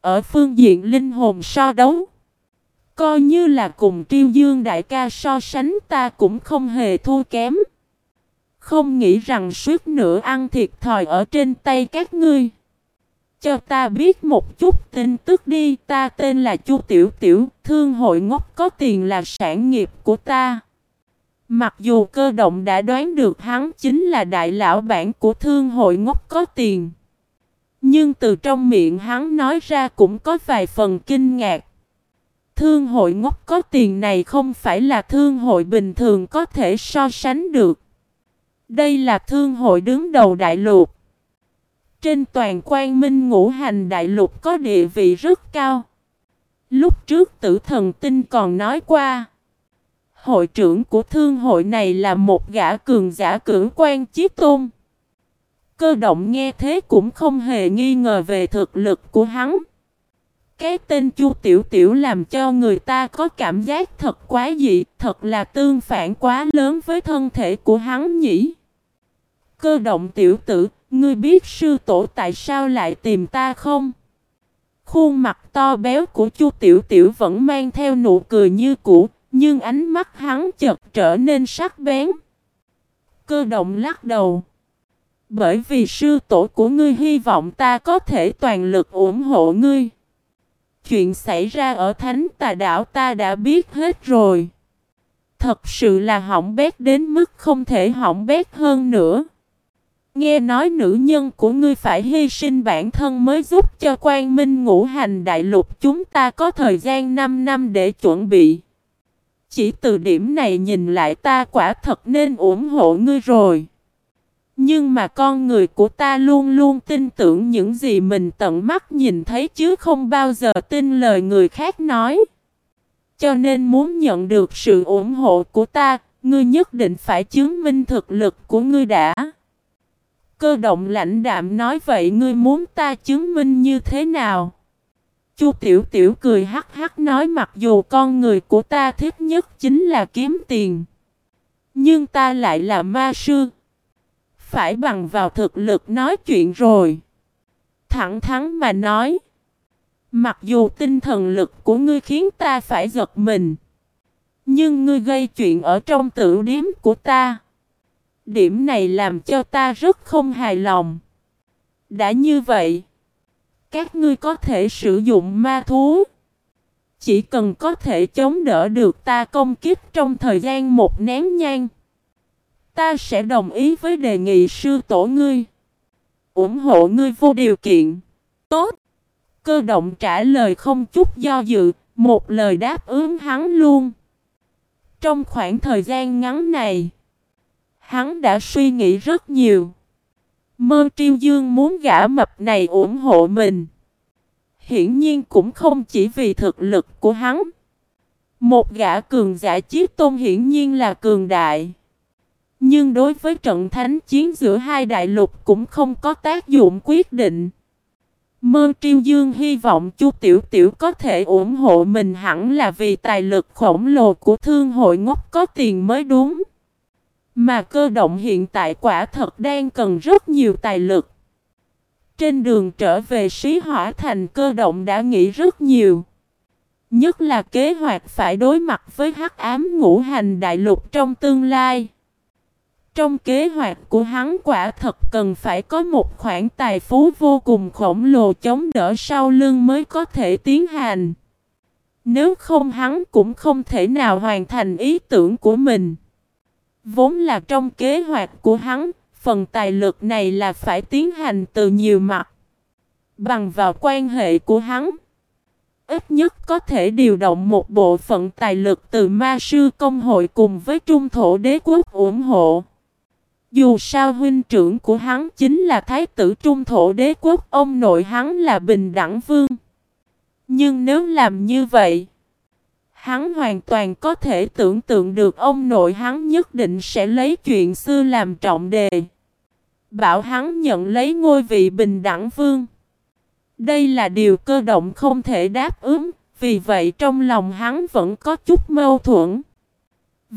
Ở phương diện linh hồn so đấu. Coi như là cùng triêu dương đại ca so sánh ta cũng không hề thua kém. Không nghĩ rằng suốt nửa ăn thiệt thòi ở trên tay các ngươi. Cho ta biết một chút tin tức đi, ta tên là Chu Tiểu Tiểu, thương hội ngốc có tiền là sản nghiệp của ta. Mặc dù cơ động đã đoán được hắn chính là đại lão bản của thương hội ngốc có tiền. Nhưng từ trong miệng hắn nói ra cũng có vài phần kinh ngạc. Thương hội ngốc có tiền này không phải là thương hội bình thường có thể so sánh được. Đây là thương hội đứng đầu đại lục. Trên toàn quan minh ngũ hành đại lục có địa vị rất cao. Lúc trước tử thần tinh còn nói qua. Hội trưởng của thương hội này là một gã cường giả cưỡng quan chiếc tôn. Cơ động nghe thế cũng không hề nghi ngờ về thực lực của hắn. Cái tên Chu Tiểu Tiểu làm cho người ta có cảm giác thật quá dị, thật là tương phản quá lớn với thân thể của hắn nhỉ. Cơ động tiểu tử, ngươi biết sư tổ tại sao lại tìm ta không? Khuôn mặt to béo của Chu Tiểu Tiểu vẫn mang theo nụ cười như cũ, nhưng ánh mắt hắn chợt trở nên sắc bén. Cơ động lắc đầu. Bởi vì sư tổ của ngươi hy vọng ta có thể toàn lực ủng hộ ngươi. Chuyện xảy ra ở Thánh Tà Đảo ta đã biết hết rồi. Thật sự là hỏng bét đến mức không thể hỏng bét hơn nữa. Nghe nói nữ nhân của ngươi phải hy sinh bản thân mới giúp cho quan minh ngũ hành đại lục chúng ta có thời gian 5 năm để chuẩn bị. Chỉ từ điểm này nhìn lại ta quả thật nên ủng hộ ngươi rồi. Nhưng mà con người của ta luôn luôn tin tưởng những gì mình tận mắt nhìn thấy chứ không bao giờ tin lời người khác nói. Cho nên muốn nhận được sự ủng hộ của ta, ngươi nhất định phải chứng minh thực lực của ngươi đã. Cơ động lãnh đạm nói vậy ngươi muốn ta chứng minh như thế nào? Chu Tiểu Tiểu cười hắc hắc nói mặc dù con người của ta thích nhất chính là kiếm tiền. Nhưng ta lại là ma sư. Phải bằng vào thực lực nói chuyện rồi. Thẳng thắn mà nói. Mặc dù tinh thần lực của ngươi khiến ta phải giật mình. Nhưng ngươi gây chuyện ở trong tử điếm của ta. Điểm này làm cho ta rất không hài lòng. Đã như vậy, các ngươi có thể sử dụng ma thú. Chỉ cần có thể chống đỡ được ta công kích trong thời gian một nén nhang. Ta sẽ đồng ý với đề nghị sư tổ ngươi. ủng hộ ngươi vô điều kiện. Tốt. Cơ động trả lời không chút do dự, một lời đáp ứng hắn luôn. Trong khoảng thời gian ngắn này, Hắn đã suy nghĩ rất nhiều. Mơ triêu dương muốn gã mập này ủng hộ mình. Hiển nhiên cũng không chỉ vì thực lực của hắn. Một gã cường giả chiếc tôn hiển nhiên là cường đại. Nhưng đối với trận thánh chiến giữa hai đại lục cũng không có tác dụng quyết định. Mơ triêu dương hy vọng chu Tiểu Tiểu có thể ủng hộ mình hẳn là vì tài lực khổng lồ của thương hội ngốc có tiền mới đúng. Mà cơ động hiện tại quả thật đang cần rất nhiều tài lực. Trên đường trở về sĩ hỏa thành cơ động đã nghĩ rất nhiều. Nhất là kế hoạch phải đối mặt với hắc ám ngũ hành đại lục trong tương lai. Trong kế hoạch của hắn quả thật cần phải có một khoản tài phú vô cùng khổng lồ chống đỡ sau lưng mới có thể tiến hành. Nếu không hắn cũng không thể nào hoàn thành ý tưởng của mình. Vốn là trong kế hoạch của hắn, phần tài lực này là phải tiến hành từ nhiều mặt. Bằng vào quan hệ của hắn, ít nhất có thể điều động một bộ phận tài lực từ ma sư công hội cùng với trung thổ đế quốc ủng hộ. Dù sao huynh trưởng của hắn chính là thái tử trung thổ đế quốc, ông nội hắn là bình đẳng vương. Nhưng nếu làm như vậy, Hắn hoàn toàn có thể tưởng tượng được ông nội hắn nhất định sẽ lấy chuyện xưa làm trọng đề. Bảo hắn nhận lấy ngôi vị bình đẳng vương. Đây là điều cơ động không thể đáp ứng, vì vậy trong lòng hắn vẫn có chút mâu thuẫn.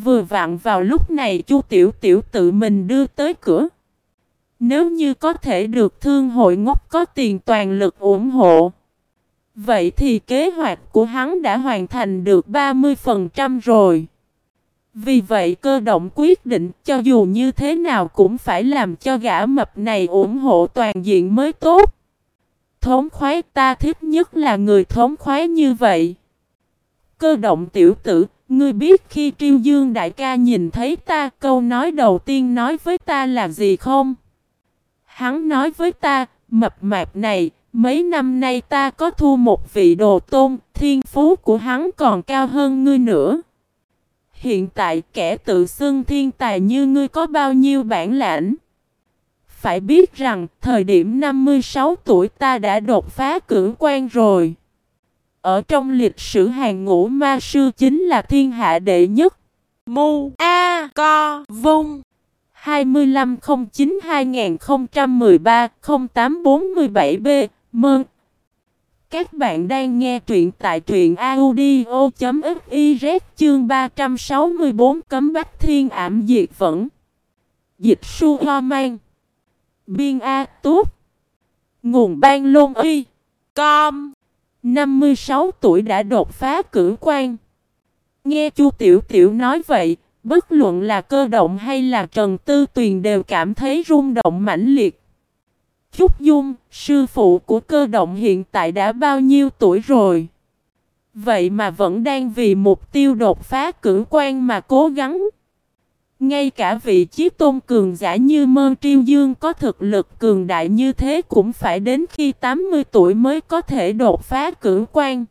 Vừa vặn vào lúc này Chu Tiểu Tiểu tự mình đưa tới cửa. Nếu như có thể được thương hội ngốc có tiền toàn lực ủng hộ. Vậy thì kế hoạch của hắn đã hoàn thành được 30% rồi. Vì vậy cơ động quyết định cho dù như thế nào cũng phải làm cho gã mập này ủng hộ toàn diện mới tốt. Thống khoái ta thích nhất là người thống khoái như vậy. Cơ động tiểu tử, ngươi biết khi triêu dương đại ca nhìn thấy ta câu nói đầu tiên nói với ta là gì không? Hắn nói với ta, mập mạp này, mấy năm nay ta có thu một vị đồ tôn, thiên phú của hắn còn cao hơn ngươi nữa. Hiện tại kẻ tự xưng thiên tài như ngươi có bao nhiêu bản lãnh? Phải biết rằng, thời điểm 56 tuổi ta đã đột phá cử quan rồi. Ở trong lịch sử hàng ngũ ma sư chính là thiên hạ đệ nhất. Mu A Co Vung. 2509-2013-0847B Mơn. Các bạn đang nghe truyện tại truyện audio.fiz chương 364 Cấm Bách Thiên ảm diệt vẫn Dịch su ho mang. Biên A Tút Nguồn ban lôn y. Com. 56 tuổi đã đột phá cử quan Nghe Chu Tiểu Tiểu nói vậy Bất luận là cơ động hay là Trần Tư Tuyền đều cảm thấy rung động mãnh liệt. Chúc Dung, sư phụ của cơ động hiện tại đã bao nhiêu tuổi rồi? Vậy mà vẫn đang vì mục tiêu đột phá cử quan mà cố gắng. Ngay cả vị trí tôn cường giả như Mơ Triêu Dương có thực lực cường đại như thế cũng phải đến khi 80 tuổi mới có thể đột phá cử quan.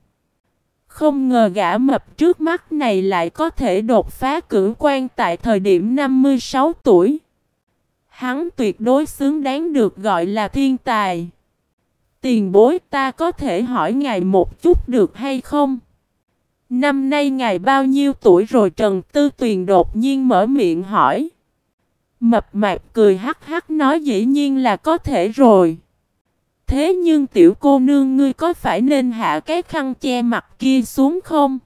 Không ngờ gã mập trước mắt này lại có thể đột phá cử quan tại thời điểm 56 tuổi. Hắn tuyệt đối xứng đáng được gọi là thiên tài. Tiền bối, ta có thể hỏi ngài một chút được hay không? Năm nay ngài bao nhiêu tuổi rồi Trần Tư Tuyền đột nhiên mở miệng hỏi. Mập mạp cười hắc hắc nói dĩ nhiên là có thể rồi. Thế nhưng tiểu cô nương ngươi có phải nên hạ cái khăn che mặt kia xuống không?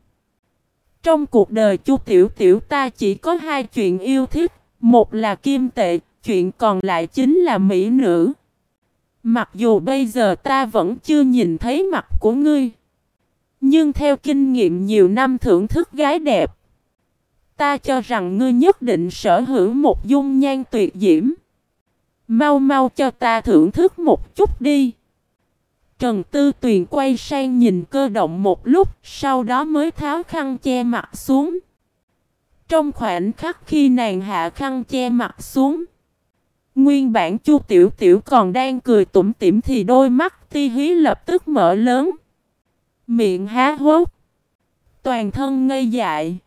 Trong cuộc đời chu tiểu tiểu ta chỉ có hai chuyện yêu thích, một là kim tệ, chuyện còn lại chính là mỹ nữ. Mặc dù bây giờ ta vẫn chưa nhìn thấy mặt của ngươi, nhưng theo kinh nghiệm nhiều năm thưởng thức gái đẹp, ta cho rằng ngươi nhất định sở hữu một dung nhan tuyệt diễm. Mau mau cho ta thưởng thức một chút đi. Trần Tư Tuyền quay sang nhìn cơ động một lúc, sau đó mới tháo khăn che mặt xuống. Trong khoảnh khắc khi nàng hạ khăn che mặt xuống, nguyên bản Chu Tiểu Tiểu còn đang cười tủm tỉm thì đôi mắt ti hí lập tức mở lớn. Miệng há hốt, toàn thân ngây dại.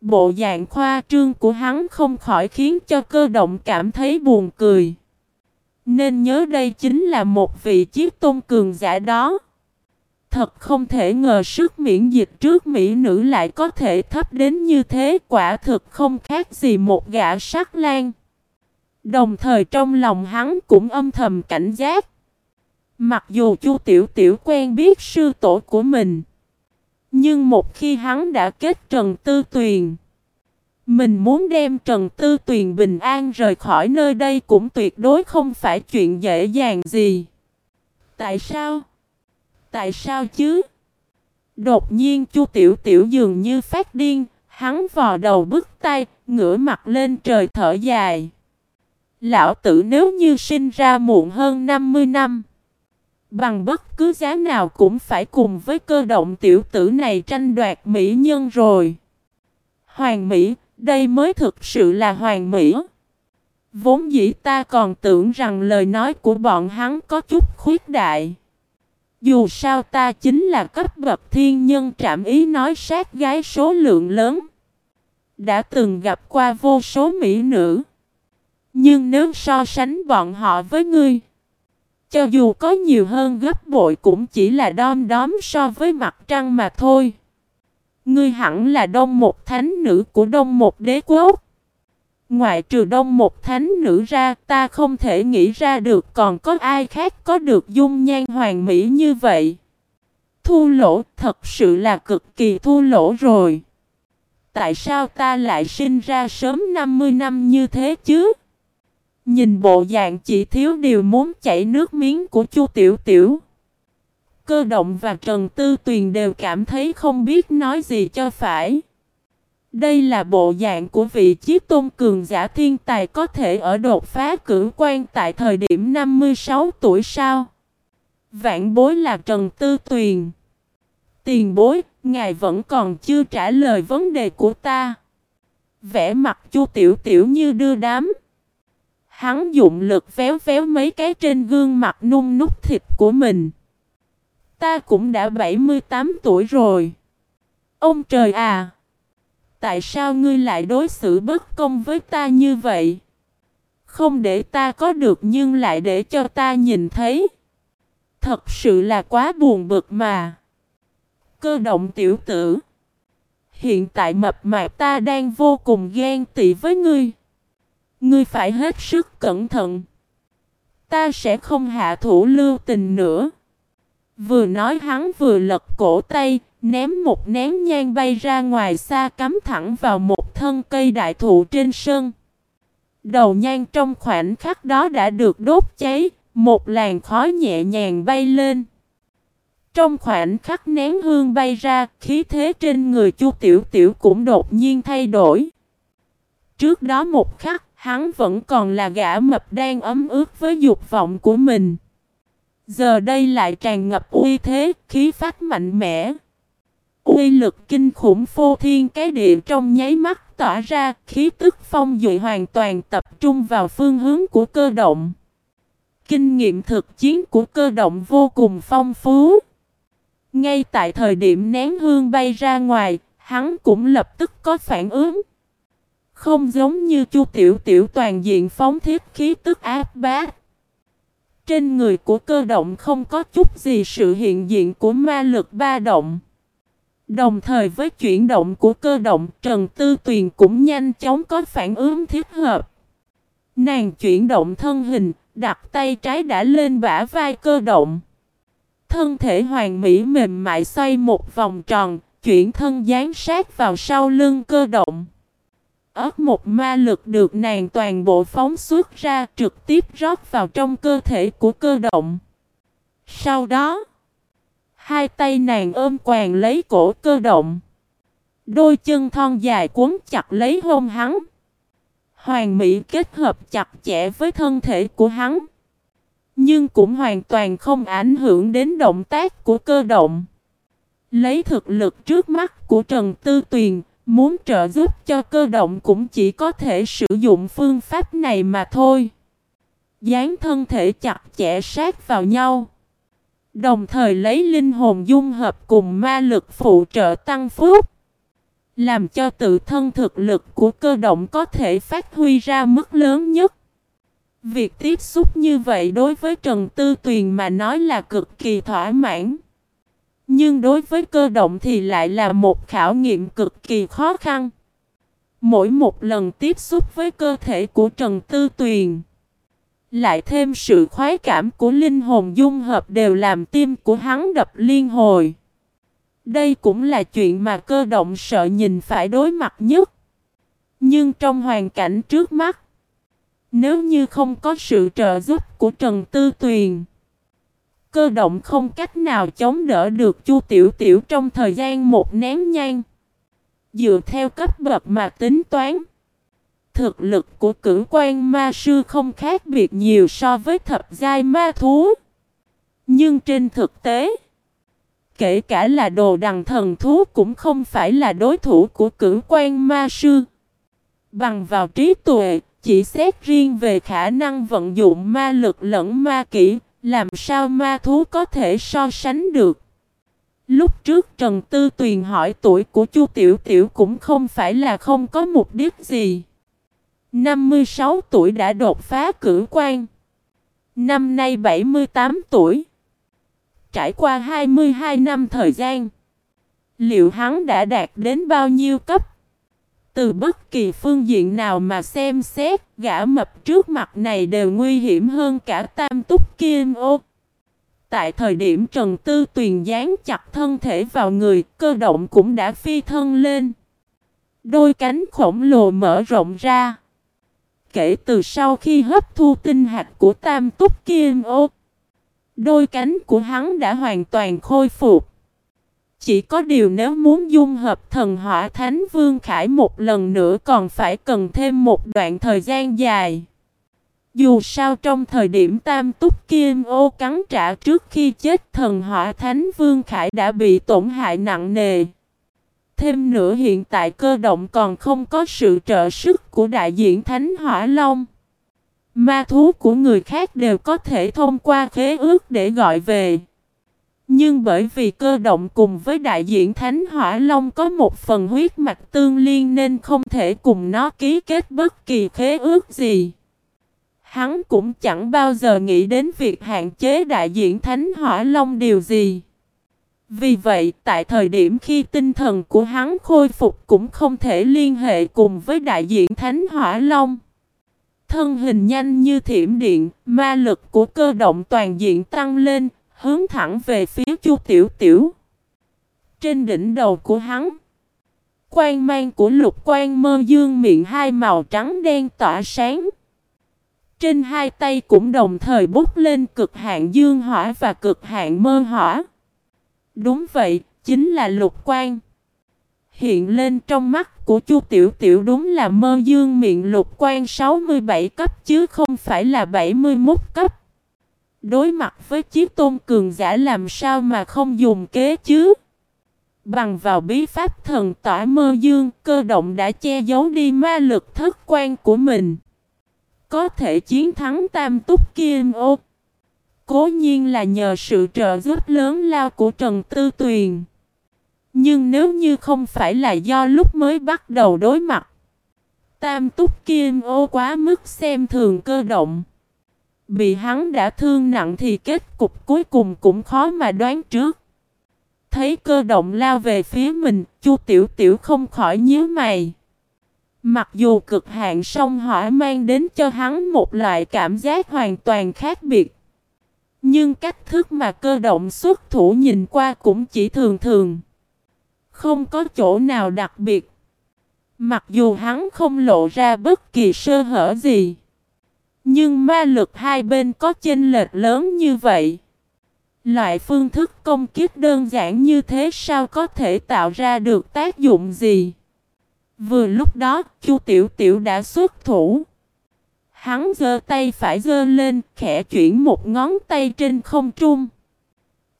Bộ dạng khoa trương của hắn không khỏi khiến cho cơ động cảm thấy buồn cười. Nên nhớ đây chính là một vị chiếc tôn cường giả đó. Thật không thể ngờ sức miễn dịch trước mỹ nữ lại có thể thấp đến như thế quả thực không khác gì một gã sắc lan. Đồng thời trong lòng hắn cũng âm thầm cảnh giác. Mặc dù Chu Tiểu Tiểu quen biết sư tổ của mình. Nhưng một khi hắn đã kết Trần Tư Tuyền. Mình muốn đem Trần Tư Tuyền bình an rời khỏi nơi đây cũng tuyệt đối không phải chuyện dễ dàng gì. Tại sao? Tại sao chứ? Đột nhiên Chu Tiểu Tiểu dường như phát điên, hắn vò đầu bứt tay, ngửa mặt lên trời thở dài. Lão tử nếu như sinh ra muộn hơn 50 năm, bằng bất cứ giá nào cũng phải cùng với cơ động tiểu tử này tranh đoạt mỹ nhân rồi. Hoàng Mỹ, đây mới thực sự là hoàng mỹ. Vốn dĩ ta còn tưởng rằng lời nói của bọn hắn có chút khuyết đại. Dù sao ta chính là cấp bậc thiên nhân trạm ý nói sát gái số lượng lớn. Đã từng gặp qua vô số mỹ nữ. Nhưng nếu so sánh bọn họ với ngươi, cho dù có nhiều hơn gấp bội cũng chỉ là đom đóm so với mặt trăng mà thôi. Ngươi hẳn là đông một thánh nữ của đông một đế quốc. Ngoại trừ đông một thánh nữ ra, ta không thể nghĩ ra được còn có ai khác có được dung nhan hoàn mỹ như vậy. Thu lỗ, thật sự là cực kỳ thu lỗ rồi. Tại sao ta lại sinh ra sớm 50 năm như thế chứ? Nhìn bộ dạng chỉ thiếu điều muốn chảy nước miếng của Chu Tiểu Tiểu. Cơ động và Trần Tư Tuyền đều cảm thấy không biết nói gì cho phải. Đây là bộ dạng của vị chiếc tôn cường giả thiên tài có thể ở đột phá cử quan tại thời điểm 56 tuổi sao? Vạn bối là Trần Tư Tuyền. Tiền bối, ngài vẫn còn chưa trả lời vấn đề của ta. Vẽ mặt chu tiểu tiểu như đưa đám. Hắn dụng lực véo véo mấy cái trên gương mặt nung nút thịt của mình. Ta cũng đã 78 tuổi rồi. Ông trời à! Tại sao ngươi lại đối xử bất công với ta như vậy? Không để ta có được nhưng lại để cho ta nhìn thấy. Thật sự là quá buồn bực mà. Cơ động tiểu tử. Hiện tại mập mạp ta đang vô cùng ghen tị với ngươi. Ngươi phải hết sức cẩn thận. Ta sẽ không hạ thủ lưu tình nữa. Vừa nói hắn vừa lật cổ tay, ném một nén nhang bay ra ngoài xa cắm thẳng vào một thân cây đại thụ trên sân. Đầu nhang trong khoảnh khắc đó đã được đốt cháy, một làn khói nhẹ nhàng bay lên. Trong khoảnh khắc nén hương bay ra, khí thế trên người Chu Tiểu Tiểu cũng đột nhiên thay đổi. Trước đó một khắc, hắn vẫn còn là gã mập đang ấm ướt với dục vọng của mình. Giờ đây lại tràn ngập uy thế, khí phát mạnh mẽ. Uy lực kinh khủng phô thiên cái địa trong nháy mắt tỏa ra, khí tức phong dụy hoàn toàn tập trung vào phương hướng của cơ động. Kinh nghiệm thực chiến của cơ động vô cùng phong phú. Ngay tại thời điểm nén hương bay ra ngoài, hắn cũng lập tức có phản ứng. Không giống như chu tiểu tiểu toàn diện phóng thiết khí tức áp bát. Trên người của cơ động không có chút gì sự hiện diện của ma lực ba động. Đồng thời với chuyển động của cơ động, Trần Tư Tuyền cũng nhanh chóng có phản ứng thích hợp. Nàng chuyển động thân hình, đặt tay trái đã lên bả vai cơ động. Thân thể hoàng mỹ mềm mại xoay một vòng tròn, chuyển thân dán sát vào sau lưng cơ động. Ớt một ma lực được nàng toàn bộ phóng xuất ra trực tiếp rót vào trong cơ thể của cơ động. Sau đó, hai tay nàng ôm quàng lấy cổ cơ động. Đôi chân thon dài cuốn chặt lấy hông hắn. Hoàng Mỹ kết hợp chặt chẽ với thân thể của hắn. Nhưng cũng hoàn toàn không ảnh hưởng đến động tác của cơ động. Lấy thực lực trước mắt của Trần Tư Tuyền, muốn trợ giúp cho cơ động cũng chỉ có thể sử dụng phương pháp này mà thôi. Dán thân thể chặt chẽ sát vào nhau. Đồng thời lấy linh hồn dung hợp cùng ma lực phụ trợ tăng phúc. Làm cho tự thân thực lực của cơ động có thể phát huy ra mức lớn nhất. Việc tiếp xúc như vậy đối với Trần Tư Tuyền mà nói là cực kỳ thỏa mãn. Nhưng đối với cơ động thì lại là một khảo nghiệm cực kỳ khó khăn. Mỗi một lần tiếp xúc với cơ thể của Trần Tư Tuyền Lại thêm sự khoái cảm của linh hồn dung hợp đều làm tim của hắn đập liên hồi Đây cũng là chuyện mà cơ động sợ nhìn phải đối mặt nhất Nhưng trong hoàn cảnh trước mắt nếu như không có sự trợ giúp của Trần Tư Tuyền, cơ động không cách nào chống đỡ được Chu Tiểu Tiểu trong thời gian một nén nhang. Dựa theo cấp bậc mà tính toán, thực lực của cử quan ma sư không khác biệt nhiều so với thập giai ma thú. Nhưng trên thực tế, kể cả là đồ đằng thần thú cũng không phải là đối thủ của cử quan ma sư. Bằng vào trí tuệ, chỉ xét riêng về khả năng vận dụng ma lực lẫn ma kỹ, làm sao ma thú có thể so sánh được. Lúc trước Trần Tư Tuyền hỏi tuổi của Chu Tiểu Tiểu cũng không phải là không có mục đích gì. 56 tuổi đã đột phá cử quan. Năm nay 78 tuổi. Trải qua 22 năm thời gian. Liệu hắn đã đạt đến bao nhiêu cấp? Từ bất kỳ phương diện nào mà xem xét, gã mập trước mặt này đều nguy hiểm hơn cả tam túc kim ô. Tại thời điểm Trần Tư Tuyền dán chặt thân thể vào người, cơ động cũng đã phi thân lên. Đôi cánh khổng lồ mở rộng ra. Kể từ sau khi hấp thu tinh hạt của tam túc kim ô, đôi cánh của hắn đã hoàn toàn khôi phục. Chỉ có điều nếu muốn dung hợp thần hỏa Thánh Vương Khải một lần nữa còn phải cần thêm một đoạn thời gian dài. Dù sao trong thời điểm tam túc kim ô cắn trả trước khi chết thần hỏa Thánh Vương Khải đã bị tổn hại nặng nề. Thêm nữa hiện tại cơ động còn không có sự trợ sức của đại diện Thánh Hỏa Long. Ma thú của người khác đều có thể thông qua khế ước để gọi về. Nhưng bởi vì cơ động cùng với đại diện Thánh Hỏa Long có một phần huyết mạch tương liên nên không thể cùng nó ký kết bất kỳ khế ước gì. Hắn cũng chẳng bao giờ nghĩ đến việc hạn chế đại diện Thánh Hỏa Long điều gì. Vì vậy, tại thời điểm khi tinh thần của hắn khôi phục cũng không thể liên hệ cùng với đại diện Thánh Hỏa Long. Thân hình nhanh như thiểm điện, ma lực của cơ động toàn diện tăng lên, hướng thẳng về phía Chu Tiểu Tiểu. Trên đỉnh đầu của hắn, quang mang của lục quang mơ dương miệng hai màu trắng đen tỏa sáng. Trên hai tay cũng đồng thời bút lên cực hạn dương hỏa và cực hạn mơ hỏa. Đúng vậy, chính là lục quang. Hiện lên trong mắt của Chu Tiểu Tiểu đúng là mơ dương miệng lục quang 67 cấp chứ không phải là 71 cấp. Đối mặt với chiếc tôn cường giả làm sao mà không dùng kế chứ? Bằng vào bí pháp thần tỏa mơ dương, cơ động đã che giấu đi ma lực thất quan của mình. Có thể chiến thắng tam túc kim ô. Cố nhiên là nhờ sự trợ giúp lớn lao của Trần Tư Tuyền. Nhưng nếu như không phải là do lúc mới bắt đầu đối mặt, Tam Túc Kim ô quá mức xem thường cơ động. Bị hắn đã thương nặng thì kết cục cuối cùng cũng khó mà đoán trước. Thấy cơ động lao về phía mình, Chu Tiểu Tiểu không khỏi nhíu mày. Mặc dù cực hạn sông hỏa mang đến cho hắn một loại cảm giác hoàn toàn khác biệt. Nhưng cách thức mà cơ động xuất thủ nhìn qua cũng chỉ thường thường. Không có chỗ nào đặc biệt. Mặc dù hắn không lộ ra bất kỳ sơ hở gì. Nhưng ma lực hai bên có chênh lệch lớn như vậy. Loại phương thức công kích đơn giản như thế sao có thể tạo ra được tác dụng gì? Vừa lúc đó, Chu Tiểu Tiểu đã xuất thủ. Hắn giơ tay phải giơ lên, khẽ chuyển một ngón tay trên không trung.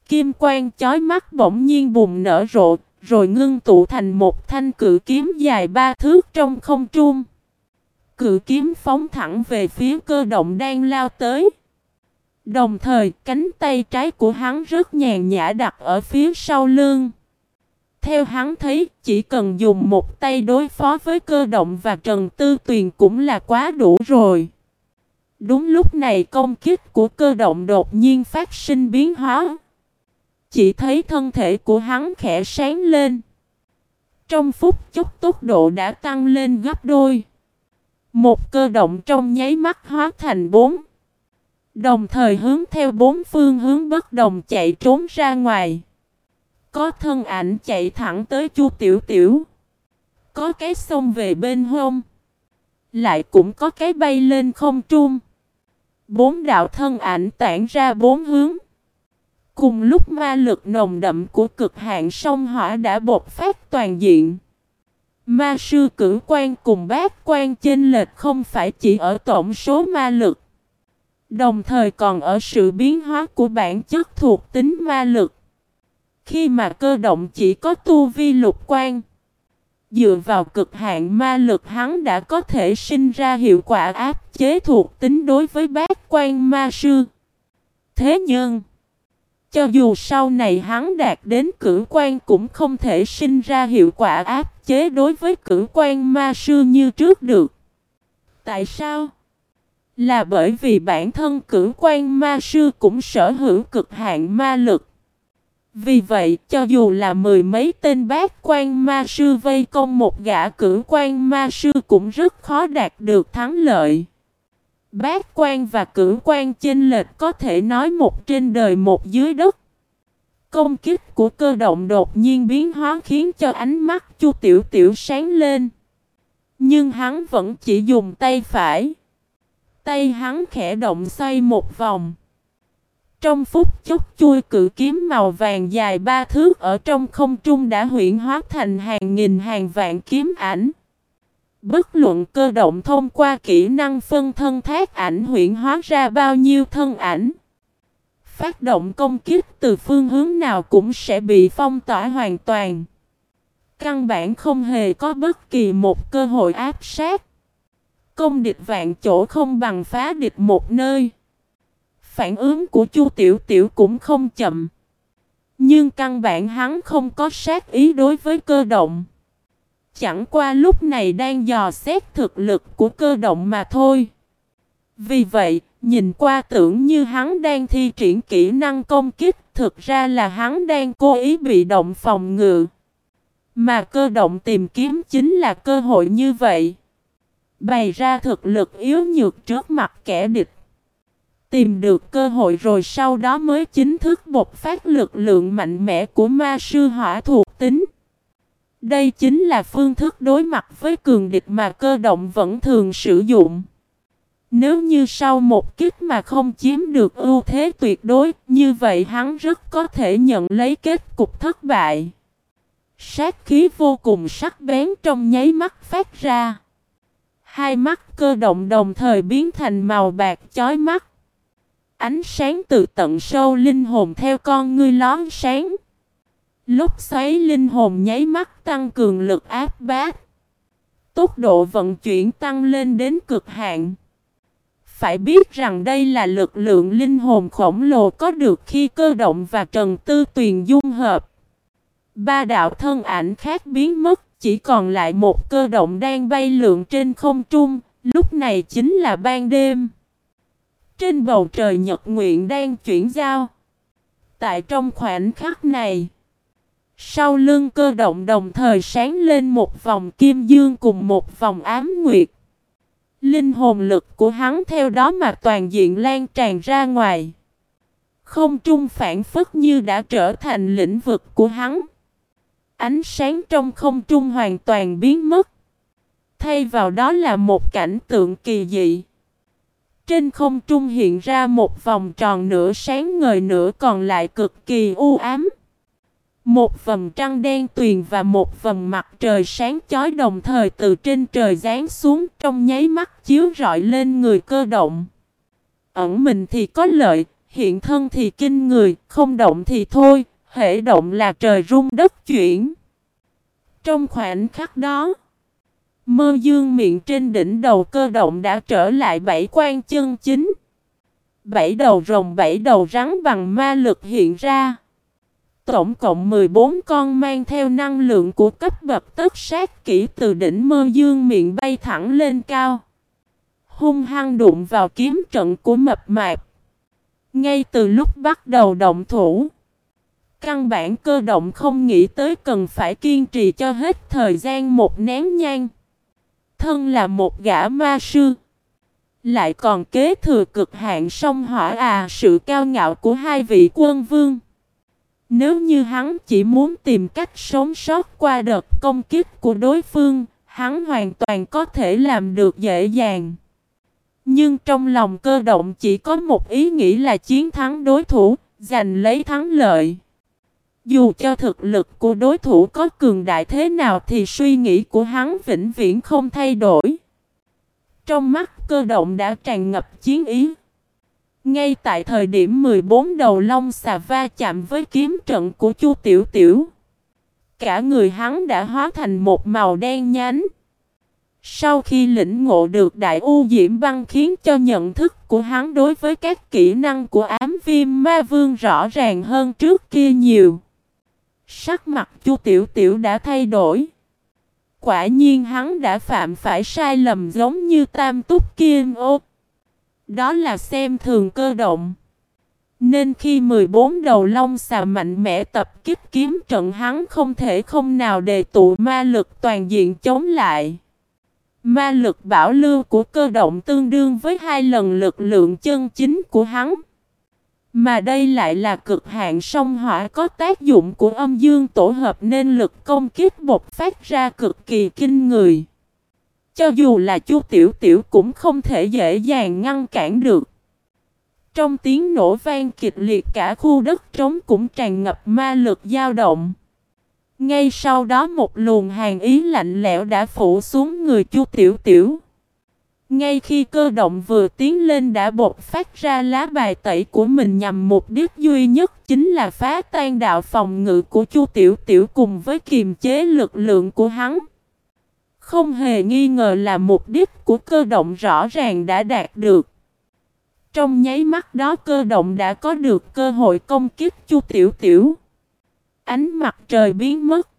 Kim quang chói mắt bỗng nhiên bùng nở rộ, rồi ngưng tụ thành một thanh cự kiếm dài ba thước trong không trung. Cự kiếm phóng thẳng về phía cơ động đang lao tới. Đồng thời, cánh tay trái của hắn rất nhàn nhã đặt ở phía sau lưng. Theo hắn thấy, chỉ cần dùng một tay đối phó với cơ động và Trần Tư Tuyền cũng là quá đủ rồi. Đúng lúc này công kích của cơ động đột nhiên phát sinh biến hóa. Chỉ thấy thân thể của hắn khẽ sáng lên. Trong phút chốc tốc độ đã tăng lên gấp đôi. Một cơ động trong nháy mắt hóa thành bốn. Đồng thời hướng theo bốn phương hướng bất đồng chạy trốn ra ngoài. Có thân ảnh chạy thẳng tới Chu Tiểu Tiểu. Có cái xông về bên hông. Lại cũng có cái bay lên không trung. Bốn đạo thân ảnh tản ra bốn hướng. Cùng lúc ma lực nồng đậm của cực hạn sông hỏa đã bộc phát toàn diện. Ma sư cử quan cùng bát quan chênh lệch không phải chỉ ở tổng số ma lực. Đồng thời còn ở sự biến hóa của bản chất thuộc tính ma lực. Khi mà cơ động chỉ có tu vi lục quan. Dựa vào cực hạn ma lực hắn đã có thể sinh ra hiệu quả áp chế thuộc tính đối với bát quan ma sư. Thế nhưng, cho dù sau này hắn đạt đến cử quan cũng không thể sinh ra hiệu quả áp chế đối với cử quan ma sư như trước được. Tại sao? Là bởi vì bản thân cử quan ma sư cũng sở hữu cực hạn ma lực. Vì vậy, cho dù là mười mấy tên bát quan ma sư vây công một gã cử quan ma sư cũng rất khó đạt được thắng lợi. Bát quan và cử quan chênh lệch có thể nói một trên đời một dưới đất. Công kích của cơ động đột nhiên biến hóa khiến cho ánh mắt Chu Tiểu Tiểu sáng lên. Nhưng hắn vẫn chỉ dùng tay phải. Tay hắn khẽ động xoay một vòng. Trong phút chốc chui cự kiếm màu vàng dài ba thước ở trong không trung đã huyện hóa thành hàng nghìn hàng vạn kiếm ảnh. Bất luận cơ động thông qua kỹ năng phân thân thác ảnh huyện hóa ra bao nhiêu thân ảnh. Phát động công kích từ phương hướng nào cũng sẽ bị phong tỏa hoàn toàn. Căn bản không hề có bất kỳ một cơ hội áp sát. Công địch vạn chỗ không bằng phá địch một nơi. Phản ứng của Chu Tiểu Tiểu cũng không chậm. Nhưng căn bản hắn không có sát ý đối với cơ động. Chẳng qua lúc này đang dò xét thực lực của cơ động mà thôi. Vì vậy, nhìn qua tưởng như hắn đang thi triển kỹ năng công kích, thực ra là hắn đang cố ý bị động phòng ngự. Mà cơ động tìm kiếm chính là cơ hội như vậy. Bày ra thực lực yếu nhược trước mặt kẻ địch. Tìm được cơ hội rồi sau đó mới chính thức bộc phát lực lượng mạnh mẽ của ma sư hỏa thuộc tính. Đây chính là phương thức đối mặt với cường địch mà cơ động vẫn thường sử dụng. Nếu như sau một kích mà không chiếm được ưu thế tuyệt đối, như vậy hắn rất có thể nhận lấy kết cục thất bại. Sát khí vô cùng sắc bén trong nháy mắt phát ra. Hai mắt cơ động đồng thời biến thành màu bạc chói mắt. Ánh sáng từ tận sâu linh hồn theo con ngươi lón sáng. Lúc xoáy linh hồn nháy mắt tăng cường lực áp bát. Tốc độ vận chuyển tăng lên đến cực hạn. Phải biết rằng đây là lực lượng linh hồn khổng lồ có được khi cơ động và trần tư tuyền dung hợp. Ba đạo thân ảnh khác biến mất, chỉ còn lại một cơ động đang bay lượn trên không trung, lúc này chính là ban đêm. Trên bầu trời nhật nguyện đang chuyển giao. Tại trong khoảnh khắc này, sau lưng cơ động đồng thời sáng lên một vòng kim dương cùng một vòng ám nguyệt. Linh hồn lực của hắn theo đó mà toàn diện lan tràn ra ngoài. Không trung phản phất như đã trở thành lĩnh vực của hắn. Ánh sáng trong không trung hoàn toàn biến mất. Thay vào đó là một cảnh tượng kỳ dị. Trên không trung hiện ra một vòng tròn nửa sáng ngời nửa còn lại cực kỳ u ám. Một vầng trăng đen tuyền và một vầng mặt trời sáng chói đồng thời từ trên trời giáng xuống trong nháy mắt chiếu rọi lên người cơ động. Ẩn mình thì có lợi, hiện thân thì kinh người, không động thì thôi, hệ động là trời rung đất chuyển. Trong khoảnh khắc đó, mơ dương miệng trên đỉnh đầu cơ động đã trở lại bảy quan chân chính. Bảy đầu rồng bảy đầu rắn bằng ma lực hiện ra. Tổng cộng 14 con mang theo năng lượng của cấp bậc tất sát kỹ từ đỉnh mơ dương miệng bay thẳng lên cao. Hung hăng đụng vào kiếm trận của mập mạp. Ngay từ lúc bắt đầu động thủ. Căn bản cơ động không nghĩ tới cần phải kiên trì cho hết thời gian một nén nhang. Thân là một gã ma sư. Lại còn kế thừa cực hạn sông hỏa à sự cao ngạo của hai vị quân vương. Nếu như hắn chỉ muốn tìm cách sống sót qua đợt công kích của đối phương, hắn hoàn toàn có thể làm được dễ dàng. Nhưng trong lòng cơ động chỉ có một ý nghĩ là chiến thắng đối thủ, giành lấy thắng lợi. Dù cho thực lực của đối thủ có cường đại thế nào thì suy nghĩ của hắn vĩnh viễn không thay đổi. Trong mắt cơ động đã tràn ngập chiến ý. Ngay tại thời điểm 14 đầu long xà va chạm với kiếm trận của Chu Tiểu Tiểu. Cả người hắn đã hóa thành một màu đen nhánh. Sau khi lĩnh ngộ được đại u diễm băng khiến cho nhận thức của hắn đối với các kỹ năng của ám viêm ma vương rõ ràng hơn trước kia nhiều. Sắc mặt Chu Tiểu Tiểu đã thay đổi. Quả nhiên hắn đã phạm phải sai lầm giống như tam túc kiên ốp. Đó là xem thường cơ động. Nên khi 14 đầu long xà mạnh mẽ tập kích kiếm trận, hắn không thể không nào đề tụ ma lực toàn diện chống lại. Ma lực bảo lưu của cơ động tương đương với hai lần lực lượng chân chính của hắn. Mà đây lại là cực hạn sông hỏa có tác dụng của âm dương tổ hợp nên lực công kích bộc phát ra cực kỳ kinh người. Cho dù là chu tiểu tiểu cũng không thể dễ dàng ngăn cản được. Trong tiếng nổ vang kịch liệt, cả khu đất trống cũng tràn ngập ma lực dao động. Ngay sau đó một luồng hàng ý lạnh lẽo đã phủ xuống người chu tiểu tiểu. Ngay khi cơ động vừa tiến lên đã bột phát ra lá bài tẩy của mình nhằm mục đích duy nhất chính là phá tan đạo phòng ngự của Chu Tiểu Tiểu cùng với kiềm chế lực lượng của hắn. Không hề nghi ngờ là mục đích của cơ động rõ ràng đã đạt được. Trong nháy mắt đó cơ động đã có được cơ hội công kích Chu Tiểu Tiểu. Ánh mặt trời biến mất.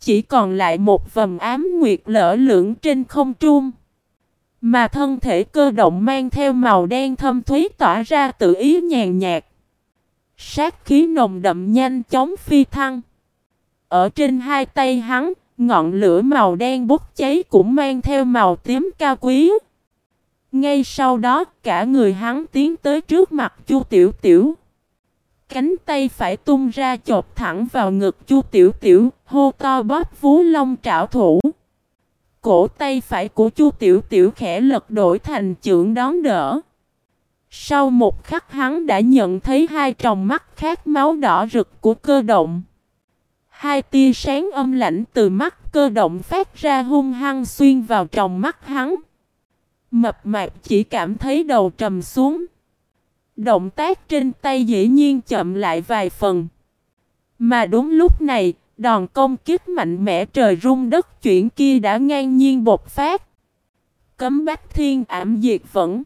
Chỉ còn lại một vầm ám nguyệt lỡ lưỡng trên không trung. Mà thân thể cơ động mang theo màu đen thâm thúy tỏa ra tự ý nhàn nhạt. Sát khí nồng đậm nhanh chóng phi thăng. Ở trên hai tay hắn, ngọn lửa màu đen bốc cháy cũng mang theo màu tím cao quý. Ngay sau đó, cả người hắn tiến tới trước mặt Chu Tiểu Tiểu. Cánh tay phải tung ra chộp thẳng vào ngực Chu Tiểu Tiểu, hô to bóp vú long trảo thủ. Cổ tay phải của Chu Tiểu Tiểu khẽ lật đổi thành chưởng đón đỡ. Sau một khắc hắn đã nhận thấy hai tròng mắt khác máu đỏ rực của cơ động. Hai tia sáng âm lãnh từ mắt cơ động phát ra hung hăng xuyên vào trong mắt hắn. Mập mạp chỉ cảm thấy đầu trầm xuống. Động tác trên tay dĩ nhiên chậm lại vài phần. Mà đúng lúc này, Đòn công kích mạnh mẽ trời rung đất chuyển kia đã ngang nhiên bột phát. Cấm bách thiên ảm diệt vẫn.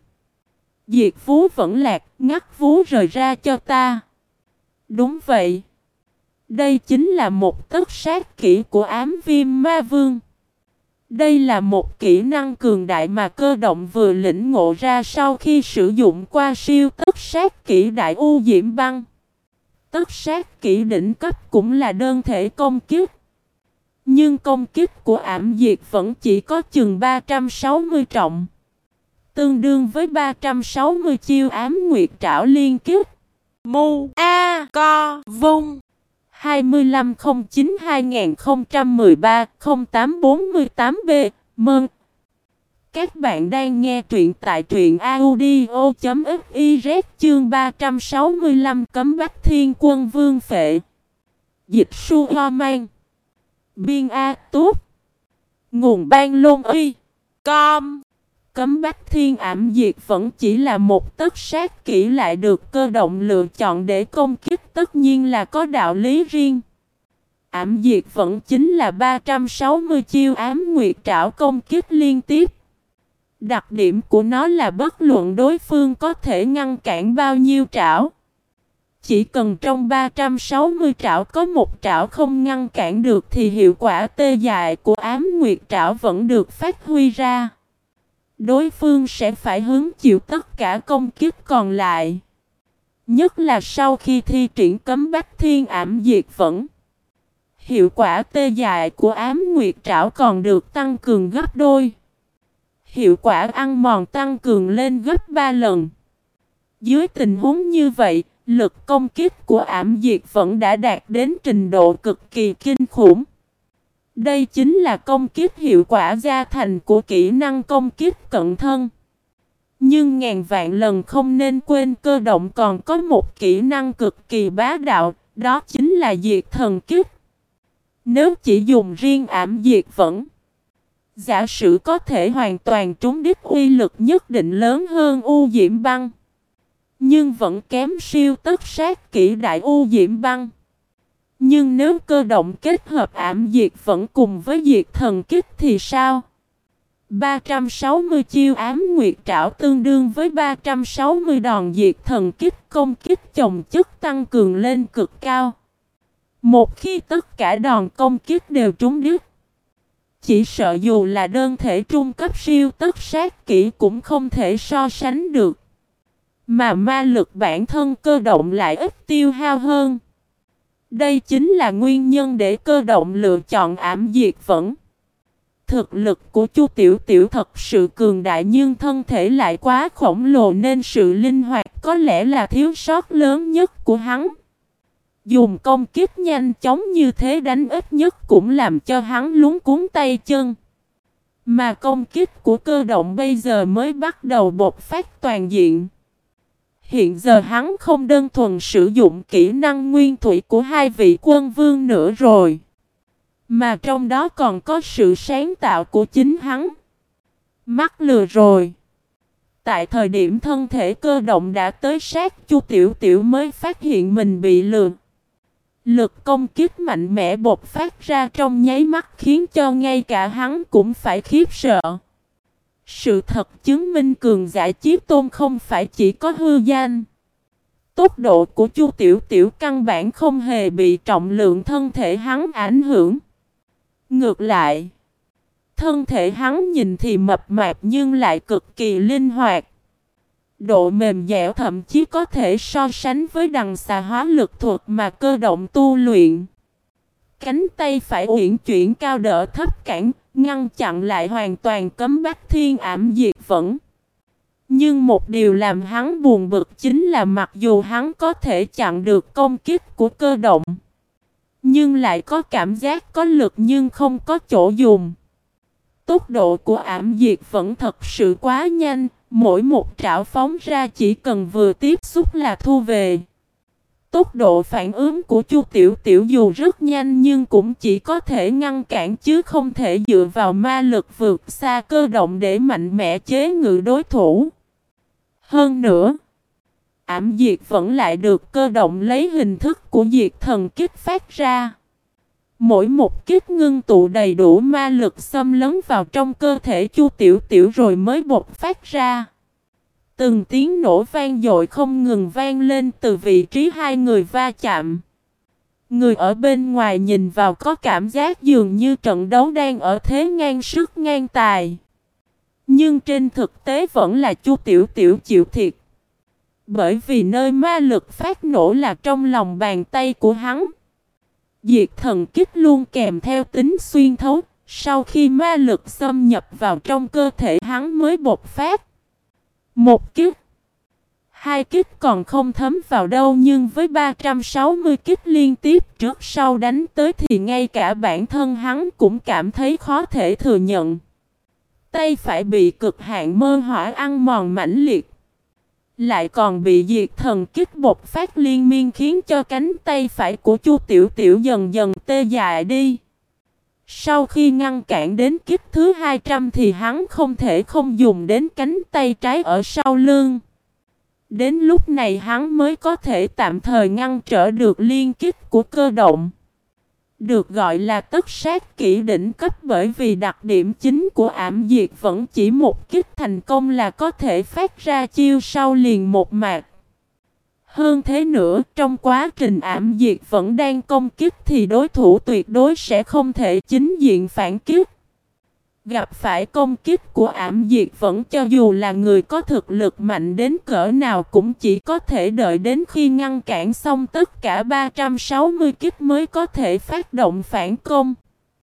Diệt vú vẫn lạc, ngắt vú rời ra cho ta. Đúng vậy. Đây chính là một tất sát kỹ của ám viêm ma vương. Đây là một kỹ năng cường đại mà cơ động vừa lĩnh ngộ ra sau khi sử dụng qua siêu tất sát kỹ đại u diễm băng tất sát kỹ đỉnh cấp cũng là đơn thể công kiếp. Nhưng công kích của ảm diệt vẫn chỉ có chừng 360 trọng. Tương đương với 360 chiêu ám nguyệt trảo liên kiếp. Mu A Co Vung 2509-2013-0848B Mơn các bạn đang nghe truyện tại truyện audio.fiz chương 365 cấm bách thiên quân vương phệ. Dịch su ho mang. Biên A Tốt Nguồn ban lôn y. Com. Cấm bách thiên ảm diệt vẫn chỉ là một tất sát kỹ lại được cơ động lựa chọn để công kích, tất nhiên là có đạo lý riêng. Ảm diệt vẫn chính là 360 chiêu ám nguyệt trảo công kích liên tiếp. Đặc điểm của nó là bất luận đối phương có thể ngăn cản bao nhiêu trảo. Chỉ cần trong 360 trảo có một trảo không ngăn cản được thì hiệu quả tê dại của ám nguyệt trảo vẫn được phát huy ra. Đối phương sẽ phải hứng chịu tất cả công kích còn lại. Nhất là sau khi thi triển cấm bách thiên ảm diệt vẫn. Hiệu quả tê dại của ám nguyệt trảo còn được tăng cường gấp đôi hiệu quả ăn mòn tăng cường lên gấp 3 lần. Dưới tình huống như vậy, lực công kích của ảm diệt vẫn đã đạt đến trình độ cực kỳ kinh khủng. Đây chính là công kích hiệu quả gia thành của kỹ năng công kích cận thân. Nhưng ngàn vạn lần không nên quên cơ động còn có một kỹ năng cực kỳ bá đạo, đó chính là diệt thần kiếp Nếu chỉ dùng riêng ảm diệt vẫn Giả sử có thể hoàn toàn trúng đích uy lực nhất định lớn hơn U Diễm Băng. Nhưng vẫn kém siêu tất sát kỹ đại U Diễm Băng. Nhưng nếu cơ động kết hợp ảm diệt vẫn cùng với diệt thần kích thì sao? 360 chiêu ám nguyệt trảo tương đương với 360 đòn diệt thần kích, công kích chồng chất tăng cường lên cực cao. Một khi tất cả đòn công kích đều trúng đích, chỉ sợ dù là đơn thể trung cấp siêu tất sát kỹ cũng không thể so sánh được. Mà ma lực bản thân cơ động lại ít tiêu hao hơn. Đây chính là nguyên nhân để cơ động lựa chọn ảm diệt vẫn. Thực lực của Chu Tiểu Tiểu thật sự cường đại nhưng thân thể lại quá khổng lồ nên sự linh hoạt có lẽ là thiếu sót lớn nhất của hắn. Dùng công kích nhanh chóng như thế đánh ít nhất cũng làm cho hắn lúng cuốn tay chân. Mà công kích của cơ động bây giờ mới bắt đầu bộc phát toàn diện. Hiện giờ hắn không đơn thuần sử dụng kỹ năng nguyên thủy của hai vị quân vương nữa rồi. Mà trong đó còn có sự sáng tạo của chính hắn. Mắc lừa rồi. Tại thời điểm thân thể cơ động đã tới sát Chu Tiểu Tiểu mới phát hiện mình bị lừa. Lực công kích mạnh mẽ bộc phát ra trong nháy mắt khiến cho ngay cả hắn cũng phải khiếp sợ. Sự thật chứng minh cường giả chiếc tôn không phải chỉ có hư danh. Tốc độ của Chu Tiểu Tiểu căn bản không hề bị trọng lượng thân thể hắn ảnh hưởng. Ngược lại, thân thể hắn nhìn thì mập mạp nhưng lại cực kỳ linh hoạt. Độ mềm dẻo thậm chí có thể so sánh với đằng xà hóa lực thuật mà cơ động tu luyện. Cánh tay phải uyển chuyển cao đỡ thấp cản, ngăn chặn lại hoàn toàn cấm bách thiên ảm diệt vẫn. Nhưng một điều làm hắn buồn bực chính là mặc dù hắn có thể chặn được công kích của cơ động, nhưng lại có cảm giác có lực nhưng không có chỗ dùng. Tốc độ của ảm diệt vẫn thật sự quá nhanh, mỗi một trảo phóng ra chỉ cần vừa tiếp xúc là thu về. Tốc độ phản ứng của Chu Tiểu Tiểu dù rất nhanh nhưng cũng chỉ có thể ngăn cản chứ không thể dựa vào ma lực vượt xa cơ động để mạnh mẽ chế ngự đối thủ. Hơn nữa, ảm diệt vẫn lại được cơ động lấy hình thức của diệt thần kích phát ra. Mỗi một kích ngưng tụ đầy đủ ma lực xâm lấn vào trong cơ thể Chu Tiểu Tiểu rồi mới bộc phát ra. Từng tiếng nổ vang dội không ngừng vang lên từ vị trí hai người va chạm. Người ở bên ngoài nhìn vào có cảm giác dường như trận đấu đang ở thế ngang sức ngang tài. Nhưng trên thực tế vẫn là Chu Tiểu Tiểu chịu thiệt. Bởi vì nơi ma lực phát nổ là trong lòng bàn tay của hắn. Diệt thần kích luôn kèm theo tính xuyên thấu, sau khi ma lực xâm nhập vào trong cơ thể hắn mới bộc phát. Một kích, hai kích còn không thấm vào đâu nhưng với 360 kích liên tiếp trước sau đánh tới thì ngay cả bản thân hắn cũng cảm thấy khó thể thừa nhận. Tay phải bị cực hạn mơ hỏa ăn mòn mãnh liệt. Lại còn bị diệt thần kích bột phát liên miên khiến cho cánh tay phải của Chu Tiểu Tiểu dần dần tê dại đi. Sau khi ngăn cản đến kích thứ 200 thì hắn không thể không dùng đến cánh tay trái ở sau lưng. Đến lúc này hắn mới có thể tạm thời ngăn trở được liên kích của cơ động. Được gọi là tất sát kỹ đỉnh cấp bởi vì đặc điểm chính của ảm diệt vẫn chỉ một kích thành công là có thể phát ra chiêu sau liền một mạc. Hơn thế nữa, trong quá trình ảm diệt vẫn đang công kích thì đối thủ tuyệt đối sẽ không thể chính diện phản kích. Gặp phải công kích của ảm diệt vẫn cho dù là người có thực lực mạnh đến cỡ nào cũng chỉ có thể đợi đến khi ngăn cản xong tất cả 360 kích mới có thể phát động phản công.